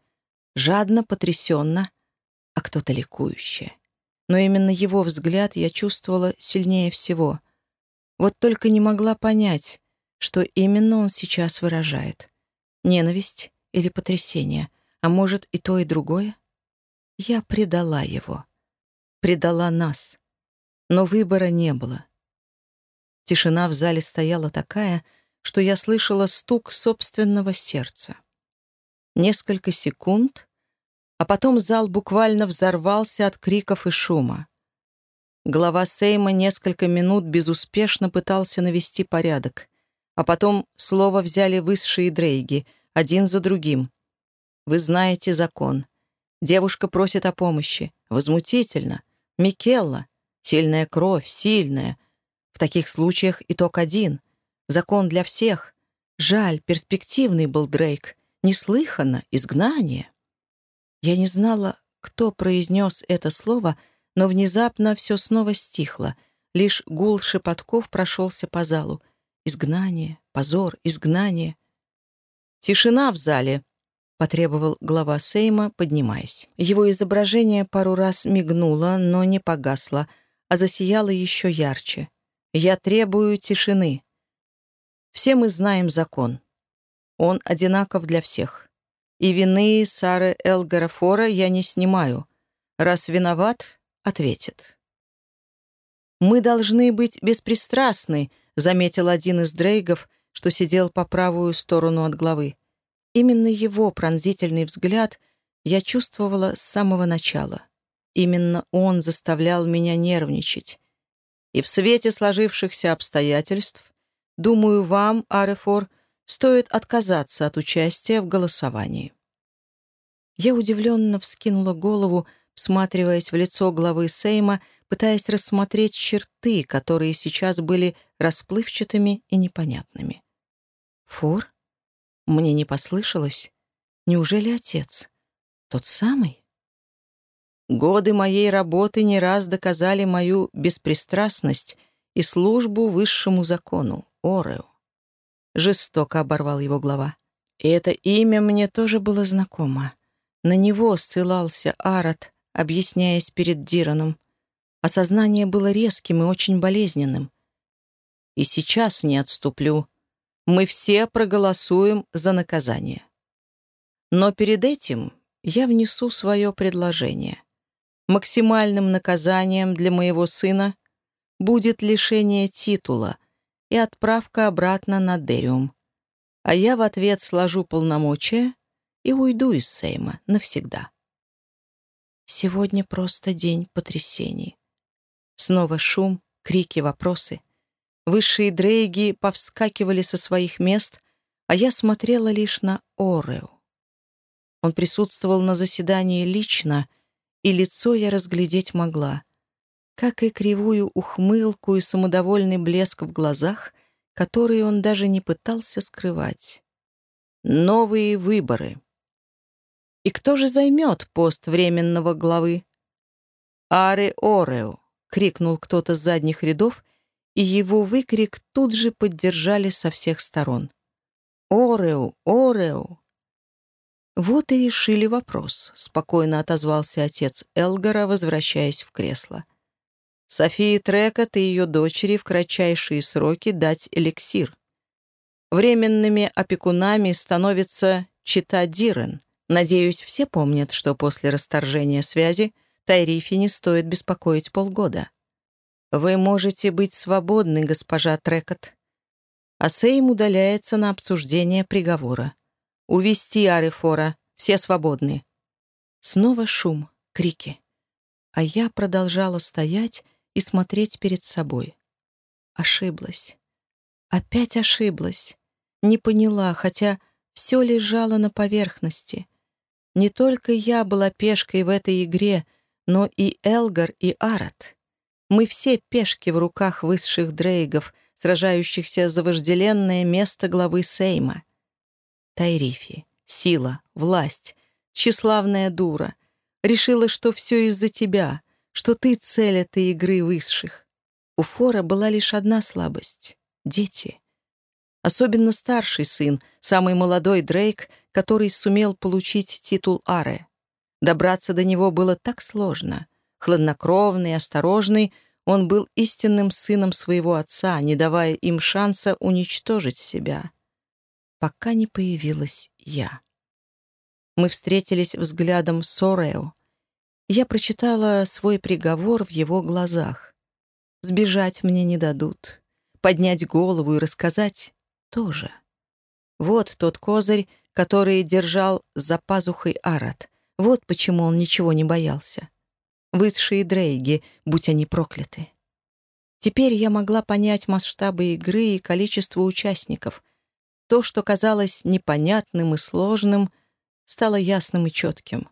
Speaker 1: Жадно, потрясенно, а кто-то ликующе. Но именно его взгляд я чувствовала сильнее всего. Вот только не могла понять, что именно он сейчас выражает. Ненависть или потрясение, а может и то, и другое? Я предала его. Предала нас. Но выбора не было. Тишина в зале стояла такая, что я слышала стук собственного сердца. Несколько секунд, а потом зал буквально взорвался от криков и шума. Глава Сейма несколько минут безуспешно пытался навести порядок. А потом слово взяли высшие дрейги, один за другим. Вы знаете закон. Девушка просит о помощи. Возмутительно. Микелла. Сильная кровь, сильная. В таких случаях итог один. Закон для всех. Жаль, перспективный был Дрейк. Неслыханно, изгнание. Я не знала, кто произнес это слово, но внезапно все снова стихло. Лишь гул шепотков прошелся по залу. Изгнание, позор, изгнание. «Тишина в зале», — потребовал глава Сейма, поднимаясь. Его изображение пару раз мигнуло, но не погасло, а засияло еще ярче. «Я требую тишины. Все мы знаем закон. Он одинаков для всех. И вины Сары Элгарафора я не снимаю. Раз виноват, ответит. Мы должны быть беспристрастны, заметил один из дрейгов, что сидел по правую сторону от главы. Именно его пронзительный взгляд я чувствовала с самого начала. Именно он заставлял меня нервничать. И в свете сложившихся обстоятельств, думаю, вам, Арефор, стоит отказаться от участия в голосовании. Я удивленно вскинула голову, всматриваясь в лицо главы Сейма, пытаясь рассмотреть черты, которые сейчас были расплывчатыми и непонятными. «Фор? Мне не послышалось? Неужели отец? Тот самый?» Годы моей работы не раз доказали мою беспристрастность и службу высшему закону, Орео. Жестоко оборвал его глава. И это имя мне тоже было знакомо. На него ссылался Арат, объясняясь перед Дираном. Осознание было резким и очень болезненным. И сейчас не отступлю. Мы все проголосуем за наказание. Но перед этим я внесу свое предложение. Максимальным наказанием для моего сына будет лишение титула и отправка обратно на Дериум. А я в ответ сложу полномочия и уйду из Сейма навсегда. Сегодня просто день потрясений. Снова шум, крики, вопросы. Высшие дрейги повскакивали со своих мест, а я смотрела лишь на Орео. Он присутствовал на заседании лично и лицо я разглядеть могла, как и кривую ухмылку и самодовольный блеск в глазах, которые он даже не пытался скрывать. Новые выборы. И кто же займет пост временного главы? «Аре Орео!» — крикнул кто-то с задних рядов, и его выкрик тут же поддержали со всех сторон. «Орео! Орео!» «Вот и решили вопрос», — спокойно отозвался отец Элгара, возвращаясь в кресло. «Софии Трекот и ее дочери в кратчайшие сроки дать эликсир. Временными опекунами становится Чита Дирен. Надеюсь, все помнят, что после расторжения связи Тайрифе не стоит беспокоить полгода. Вы можете быть свободны, госпожа Трекот. А Сейм удаляется на обсуждение приговора. Увести Арифора. Все свободны. Снова шум, крики. А я продолжала стоять и смотреть перед собой. Ошиблась. Опять ошиблась. Не поняла, хотя все лежало на поверхности. Не только я была пешкой в этой игре, но и Элгар и Арат. Мы все пешки в руках высших дрейгов, сражающихся за вожделенное место главы Сейма. Тайрифи, сила, власть, тщеславная дура. Решила, что все из-за тебя, что ты цель этой игры высших. У Фора была лишь одна слабость — дети. Особенно старший сын, самый молодой Дрейк, который сумел получить титул Аре. Добраться до него было так сложно. Хладнокровный, осторожный, он был истинным сыном своего отца, не давая им шанса уничтожить себя пока не появилась я. Мы встретились взглядом с Орео. Я прочитала свой приговор в его глазах. Сбежать мне не дадут. Поднять голову и рассказать — тоже. Вот тот козырь, который держал за пазухой Арат. Вот почему он ничего не боялся. Высшие дрейги, будь они прокляты. Теперь я могла понять масштабы игры и количество участников, то, что казалось непонятным и сложным, стало ясным и четким.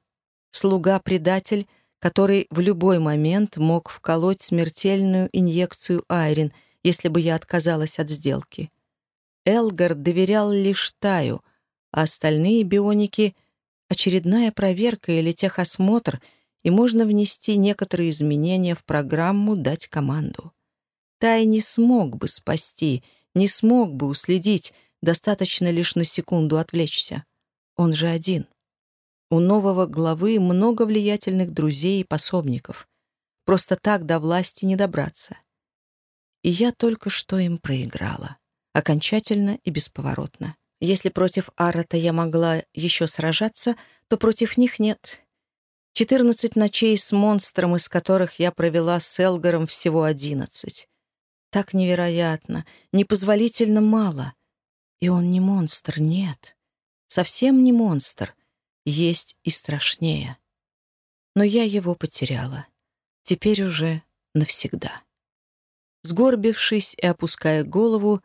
Speaker 1: Слуга-предатель, который в любой момент мог вколоть смертельную инъекцию Айрин, если бы я отказалась от сделки. Элгар доверял лишь Таю, а остальные бионики — очередная проверка или техосмотр, и можно внести некоторые изменения в программу, дать команду. Тай не смог бы спасти, не смог бы уследить, Достаточно лишь на секунду отвлечься. Он же один. У нового главы много влиятельных друзей и пособников. Просто так до власти не добраться. И я только что им проиграла. Окончательно и бесповоротно. Если против Арата я могла еще сражаться, то против них нет. Четырнадцать ночей с монстром, из которых я провела с Элгаром всего одиннадцать. Так невероятно, непозволительно мало. И он не монстр, нет. Совсем не монстр. Есть и страшнее. Но я его потеряла. Теперь уже навсегда. Сгорбившись и опуская голову,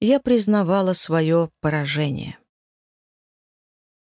Speaker 1: я признавала свое поражение.